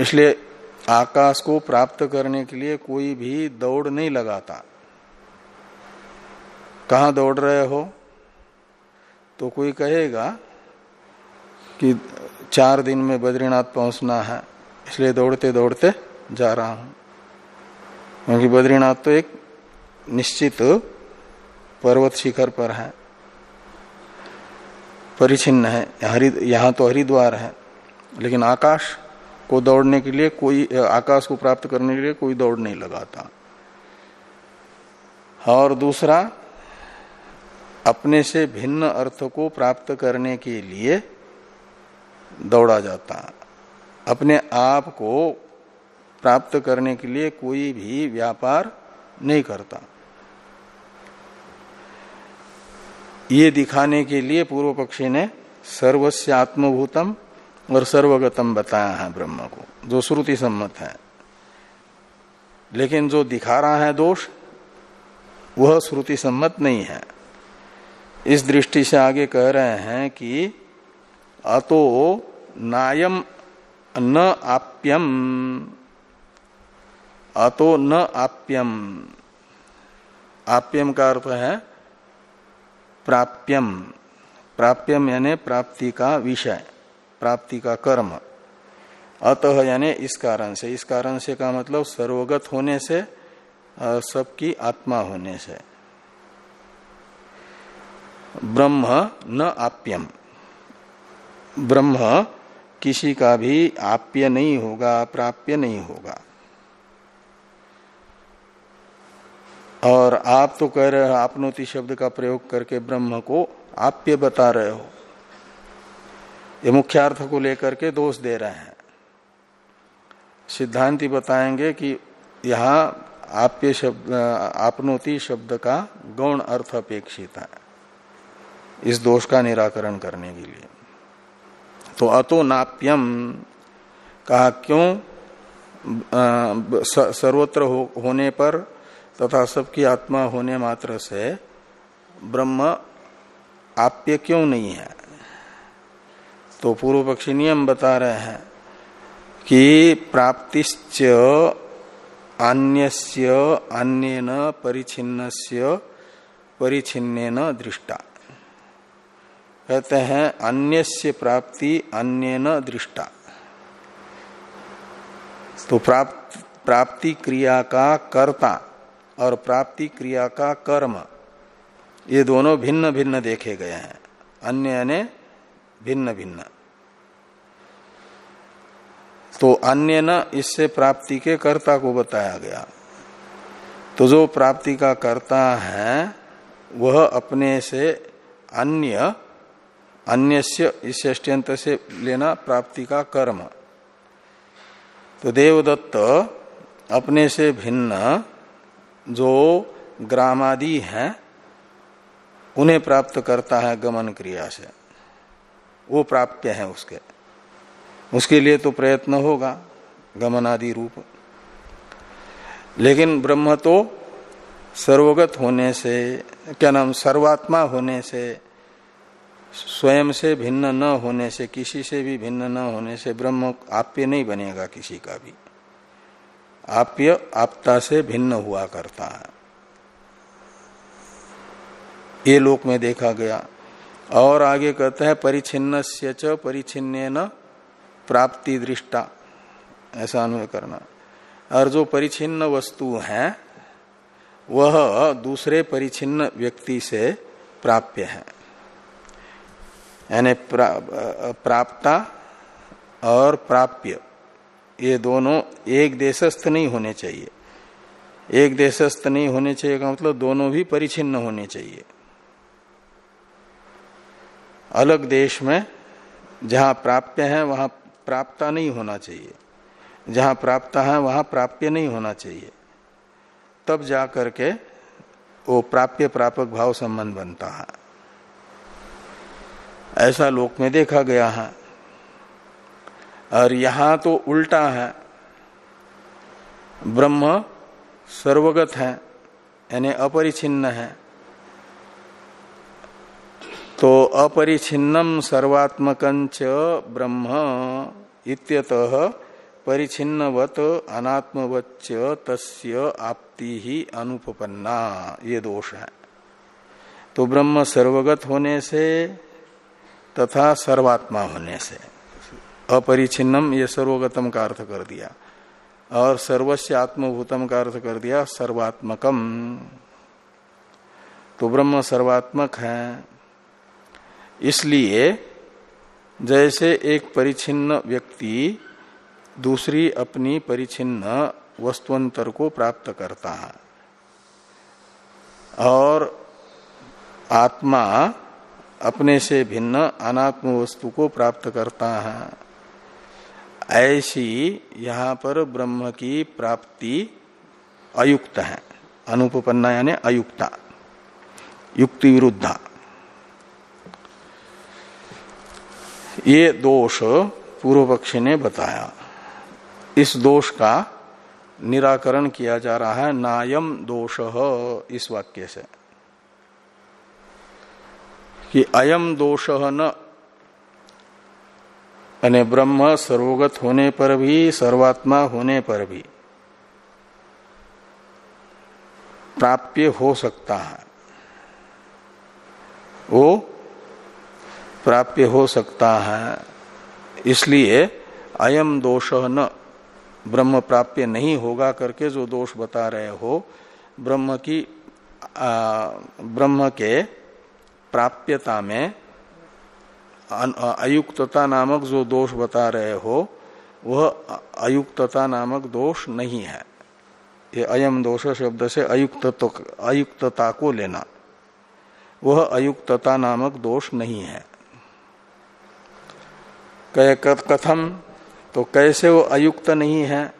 इसलिए आकाश को प्राप्त करने के लिए कोई भी दौड़ नहीं लगाता। कहा दौड़ रहे हो? तो कोई कहेगा कि चार दिन में बद्रीनाथ पहुँचना है, इसलिए दौड़ते दौड़ते जा रहा हूँ। क्योंकि बद्रीनाथ तो एक निश्चित पर्वत शिखर पर है, परिचिन्न है यहाँ तो हरिद्वार है, लेकिन आकाश को दौड़ने के लिए कोई, आकाश को प्राप्त करने के लिए कोई दौड़ नहीं लगाता। और दूसरा, अपने से भिन्न अर्थ को प्राप्त करने के लिए दौड़ा जाता। अपने आप को प्राप्त करने के लिए कोई भी व्यापार नहीं करता। ये दिखाने के लिए पूर्व पक्षी ने सर्वस्व आत्मभूतम और सर्वगतम बताया है ब्रह्म को, जो श्रुति सम्मत है। लेकिन जो दिखा रहा है दोष, वह श्रुति सम्मत नहीं है। इस दृष्टि से आगे कह रहे हैं कि अतो नायम न आप्यम, अतो न आप्यम। आप्यम का अर्थ है प्राप्यम। प्राप्यम यानी प्राप्ति का विषय। प्राप्ति का कर्म। अतः यानी इस कारण से, इस कारण से का मतलब सर्वगत होने से सबकी आत्मा होने से। ब्रह्म न आप्यम। ब्रह्म किसी का भी आप्य नहीं होगा, प्राप्य नहीं होगा। और आप तो कह रहे हो, आपनोति शब्द का प्रयोग करके ब्रह्म को आप्य बता रहे हो। ये मुख्यार्थ को लेकर के दोष दे रहे हैं। सिद्धांति बताएँगे कि यहाँ आप्य शब्द आपनोति शब्द का गौण अर्थ अपेक्षित है इस दोष का निराकरण करने के लिए। तो अतो नाप्यम कहा क्यों? सर्वत्र हो, होने पर तथा सबकी आत्मा होने मात्र से ब्रह्म आप्य क्यों नहीं है? तो पूर्व पक्षी नियम बता रहे हैं कि प्राप्तिश्च अन्यस्य, अन्यन परिचिन्नस्य परिचिन्न दृष्टा। कहते हैं, अन्यस्य प्राप्ति अन्यन दृष्टा। तो प्राप्त, प्राप्ति क्रिया का कर्ता और प्राप्ति क्रिया का कर्म, ये दोनों भिन्न भिन्न देखे गए हैं। अन्य अन्य भिन्न भिन्न तो अन्य न इससे प्राप्ति के कर्ता को बताया गया। तो जो प्राप्ति का कर्ता है, वह अपने से अन्य अन्य इस अत्यंत से लेना प्राप्ति का कर्म। तो देवदत्त अपने से भिन्न जो ग्रामादि हैं, उन्हें प्राप्त करता है गमन क्रिया से। वो प्राप्य है उसके। उसके लिए तो प्रयत्न होगा गमन आदि रूप। लेकिन ब्रह्म तो सर्वगत होने से, क्या नाम, सर्वात्मा होने से, स्वयं से भिन्न न होने से, किसी से भी भिन्न न होने से ब्रह्म आप्य नहीं बनेगा किसी का भी। आप्य, आपता से भिन्न हुआ करता है। ये लोक में देखा गया। और आगे कहते हैं परिचिन्न से च परिचिन्न प्राप्ति दृष्टा। ऐसा अन्वय करना। और जो परिचिन्न वस्तु है वह दूसरे परिचिन्न व्यक्ति से प्राप्य है। यानी प्रा, प्राप्ता और प्राप्य ये दोनों एक देशस्थ नहीं होने चाहिए। एक देशस्थ नहीं होने चाहिए का मतलब दोनों भी परिचिन्न होने चाहिए। अलग देश में जहाँ प्राप्य है, वहाँ प्राप्ता नहीं होना चाहिए। जहाँ प्राप्त है, वहाँ प्राप्य नहीं होना चाहिए। तब जा करके वो प्राप्य प्रापक भाव संबंध बनता है। ऐसा लोक में देखा गया है। और यहाँ तो उल्टा है। ब्रह्म सर्वगत है, यानी अपरिचिन्न है। तो अपरिछिन्नम सर्वात्मक ब्रह्म इत्यतः परिचिन्नवत अनात्मवच्च तस्य आपति ही अनुपन्ना ये दोष है। तो ब्रह्म सर्वगत होने से तथा सर्वात्मा होने से अपरिचिन्नम ये सर्वगतम का अर्थ कर दिया। और सर्वस्व आत्मभूतम का अर्थ कर दिया सर्वात्मकम। तो ब्रह्म सर्वात्मक है। इसलिए जैसे एक परिचिन्न व्यक्ति दूसरी अपनी परिचिन्न वस्तुअंतर को प्राप्त करता है। और आत्मा अपने से भिन्न अनात्म वस्तु को प्राप्त करता है। ऐसी यहाँ पर ब्रह्म की प्राप्ति अयुक्त है। अनुपन्ना यानी अयुक्ता। युक्ति विरुद्धा। ये दोष पूर्व पक्षी ने बताया। इस दोष का निराकरण किया जा रहा है, नायम दोष इस वाक्य से। कि अयम दोष न, यानी ब्रह्म सर्वगत होने पर भी, सर्वात्मा होने पर भी प्राप्य हो सकता है। वो प्राप्य हो सकता है। इसलिए अयम दोष न ब्रह्म प्राप्य नहीं होगा करके जो दोष बता रहे हो ब्रह्म की आ, ब्रह्म के प्राप्यता में अयुक्तता नामक जो दोष बता रहे हो वह अयुक्तता नामक दोष नहीं है। ये अयम दोष शब्द से अयुक्त अयुक्तता को लेना। वह अयुक्तता नामक दोष नहीं है। कथम तो कैसे वो अयुक्त नहीं है?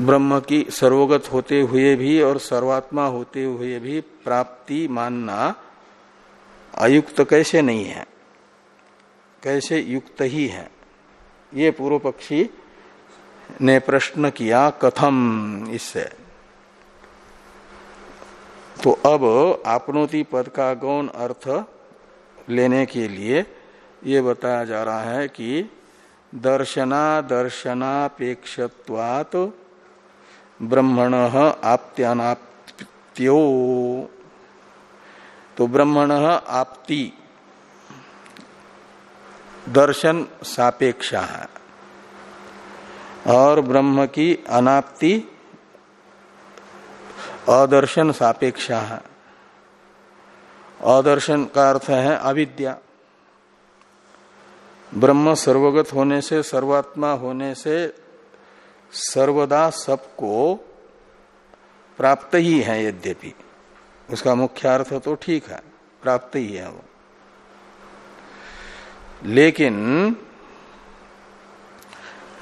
ब्रह्म की सर्वगत होते हुए भी और सर्वात्मा होते हुए भी प्राप्ति मानना अयुक्त कैसे नहीं है? कैसे युक्त ही है? ये पूर्व पक्षी ने प्रश्न किया कथम इससे। तो अब आपनोति पद का गौण अर्थ लेने के लिए ये बताया जा रहा है कि दर्शना दर्शनापेक्षत्वात ब्रह्मण आप्त्यानाप्त्यो। तो ब्रह्मण आपति दर्शन सापेक्षा है और ब्रह्म की अनाप्ति अदर्शन सापेक्षा है। अदर्शन का अर्थ है अविद्या। ब्रह्म सर्वगत होने से, सर्वात्मा होने से सर्वदा सबको प्राप्त ही है यद्यपि। उसका मुख्य अर्थ तो ठीक है, प्राप्त ही है वो। लेकिन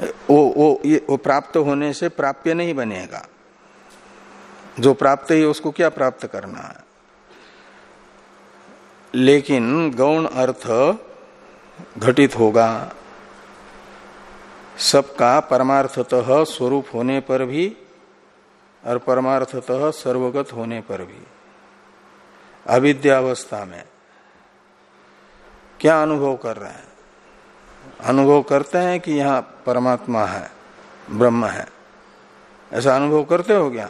वो वो, ये, वो प्राप्त होने से प्राप्य नहीं बनेगा। जो प्राप्त है, उसको क्या प्राप्त करना है? लेकिन गौण अर्थ घटित होगा। सबका परमार्थतः स्वरूप होने पर भी और परमार्थतः सर्वगत होने पर भी। अविद्यावस्था में क्या अनुभव कर रहे हैं? अनुभव करते हैं कि यहाँ परमात्मा है, ब्रह्म है। ऐसा अनुभव करते हो क्या?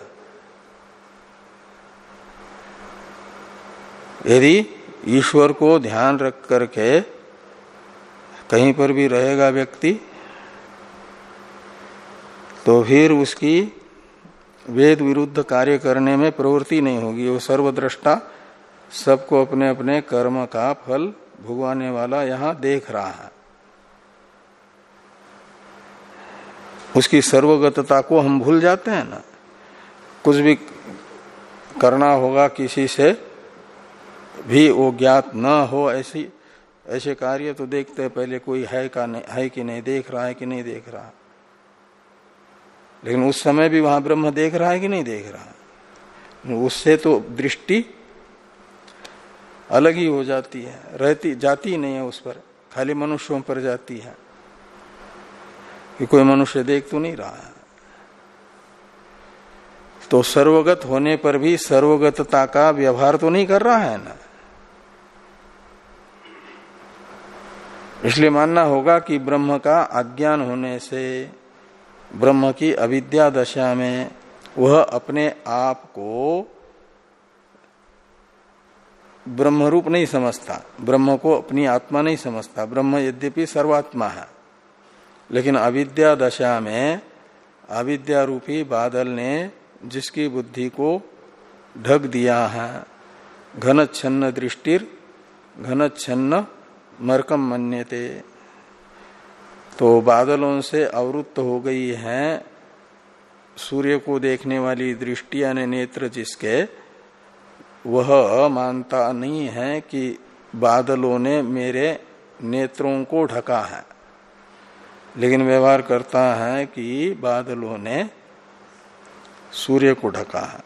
यदि ईश्वर को ध्यान रख करके कहीं पर भी रहेगा व्यक्ति तो फिर उसकी वेद विरुद्ध कार्य करने में प्रवृत्ति नहीं होगी। वो सर्वद्रष्टा, सबको अपने अपने कर्म का फल भुगवाने वाला यहाँ देख रहा है। उसकी सर्वगतता को हम भूल जाते हैं ना। कुछ भी करना होगा किसी से भी वो ज्ञात न हो ऐसी ऐसे कार्य तो देखते हैं, पहले कोई है का नहीं, है कि नहीं, देख रहा है कि नहीं देख रहा। लेकिन उस समय भी वहाँ ब्रह्म देख रहा है कि नहीं देख रहा। उससे तो दृष्टि अलग ही हो जाती है, रहती, जाती नहीं है उस पर, खाली मनुष्यों पर जाती है। कि कोई मनुष्य देख तो नहीं रहा है। तो सर्वगत होने पर भी सर्वगतता का व्यवहार तो नहीं कर रहा है ना। इसलिए मानना होगा कि ब्रह्म का अज्ञान होने से, ब्रह्म की अविद्या दशा में वह अपने आप को ब्रह्म रूप नहीं समझता, ब्रह्म को अपनी आत्मा नहीं समझता। ब्रह्म यद्यपि सर्वात्मा है, लेकिन अविद्या दशा में अविद्या रूपी बादल ने जिसकी बुद्धि को ढक दिया है, घन छन्न दृष्टिर, घन छन्न मरकम मन्यते। तो बादलों से अवरुद्ध हो गई है सूर्य को देखने वाली दृष्टि यानी नेत्र जिसके, वह मानता नहीं है कि बादलों ने मेरे नेत्रों को ढका है। लेकिन व्यवहार करता है कि बादलों ने सूर्य को ढका है।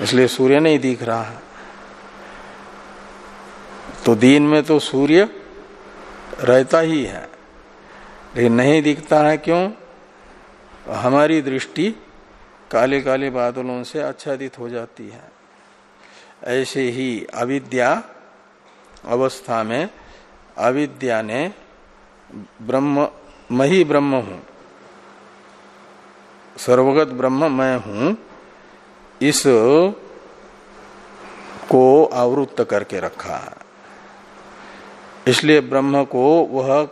इसलिए सूर्य नहीं दिख रहा है। तो दिन में तो सूर्य रहता ही है। लेकिन नहीं दिखता है क्यों? हमारी दृष्टि काले काले बादलों से आच्छादित हो जाती है। ऐसे ही अविद्या अवस्था में अविद्या ने ब्रह्म, मैं ही ब्रह्म हूँ। सर्वगत ब्रह्म मैं हूँ, इस को आवृत्त करके रखा है। इसलिए ब्रह्म को वह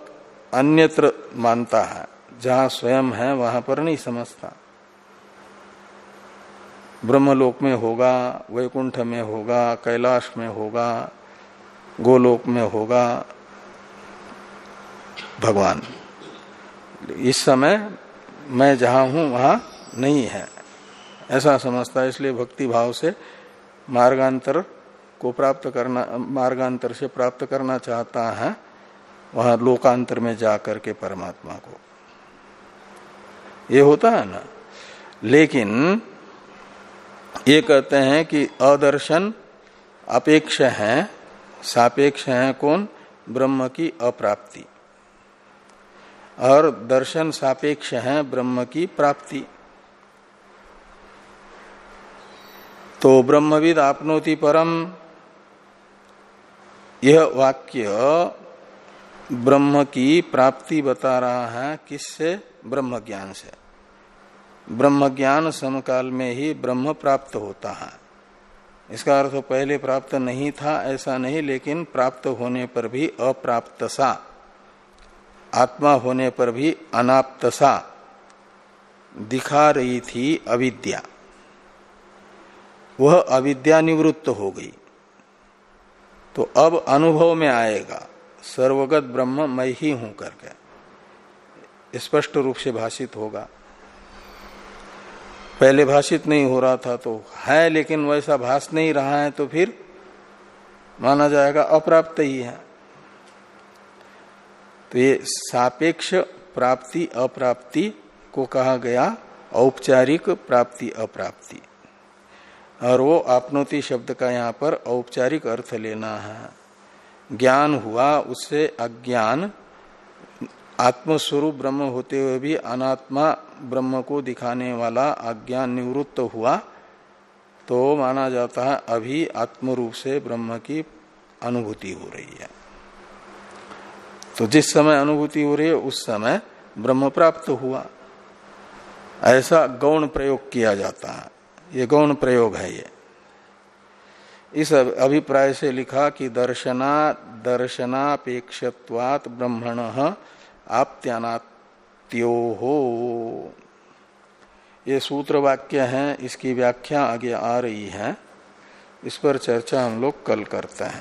अन्यत्र मानता है। जहाँ स्वयं है, वहाँ पर नहीं समझता। ब्रह्मलोक में होगा, वैकुंठ में होगा, कैलाश में होगा, गोलोक में होगा भगवान। इस समय मैं जहाँ हूँ, वहाँ नहीं है। ऐसा समझता है, इसलिए भक्ति भाव से मार्गांतर को प्राप्त करना, मार्गांतर से प्राप्त करना चाहता है, वहाँ लोकांतर में जाकर के परमात्मा को। ये होता है ना? लेकिन ये कहते हैं कि अदर्शन अपेक्ष है, सापेक्ष है कौन? ब्रह्म की अप्राप्ति। और दर्शन सापेक्ष है, ब्रह्म की प्राप्ति। तो ब्रह्मविद आपनोति परम यह वाक्य ब्रह्म की प्राप्ति बता रहा है किससे ब्रह्म ज्ञान से। ब्रह्म ज्ञान समकाल में ही ब्रह्म प्राप्त होता है। इसका अर्थ पहले प्राप्त नहीं था, ऐसा नहीं, लेकिन प्राप्त होने पर भी अप्राप्त सा आत्मा होने पर भी अनाप्त सा दिखा रही थी अविद्या। वह अविद्या निवृत्त हो गई। तो अब अनुभव में आएगा। सर्वगत ब्रह्म मैं ही हूँ करके। स्पष्ट रूप से भाषित होगा। पहले भाषित नहीं हो रहा था तो है, लेकिन वैसा भाष नहीं रहा है तो फिर माना जाएगा अप्राप्त ही है। तो ये सापेक्ष प्राप्ति अप्राप्ति को कहा गया औपचारिक प्राप्ति अप्राप्ति। और वो आपनोति शब्द का यहाँ पर औपचारिक अर्थ लेना है। ज्ञान हुआ, उससे अज्ञान, आत्मस्वरूप ब्रह्म होते हुए भी अनात्मा ब्रह्म को दिखाने वाला अज्ञान निवृत्त हुआ तो माना जाता है अभी आत्म रूप से ब्रह्म की अनुभूति हो रही है। तो जिस समय अनुभूति हो रही है, उस समय ब्रह्म प्राप्त हुआ। ऐसा गौण प्रयोग किया जाता है। ये गौण प्रयोग है ये। इस अभिप्राय से लिखा कि दर्शना दर्शनापेक्ष ब्रह्मण आप्त्यानात्यो। हो ये सूत्र वाक्य है, इसकी व्याख्या आगे आ रही है। इस पर चर्चा हम लोग कल करते हैं।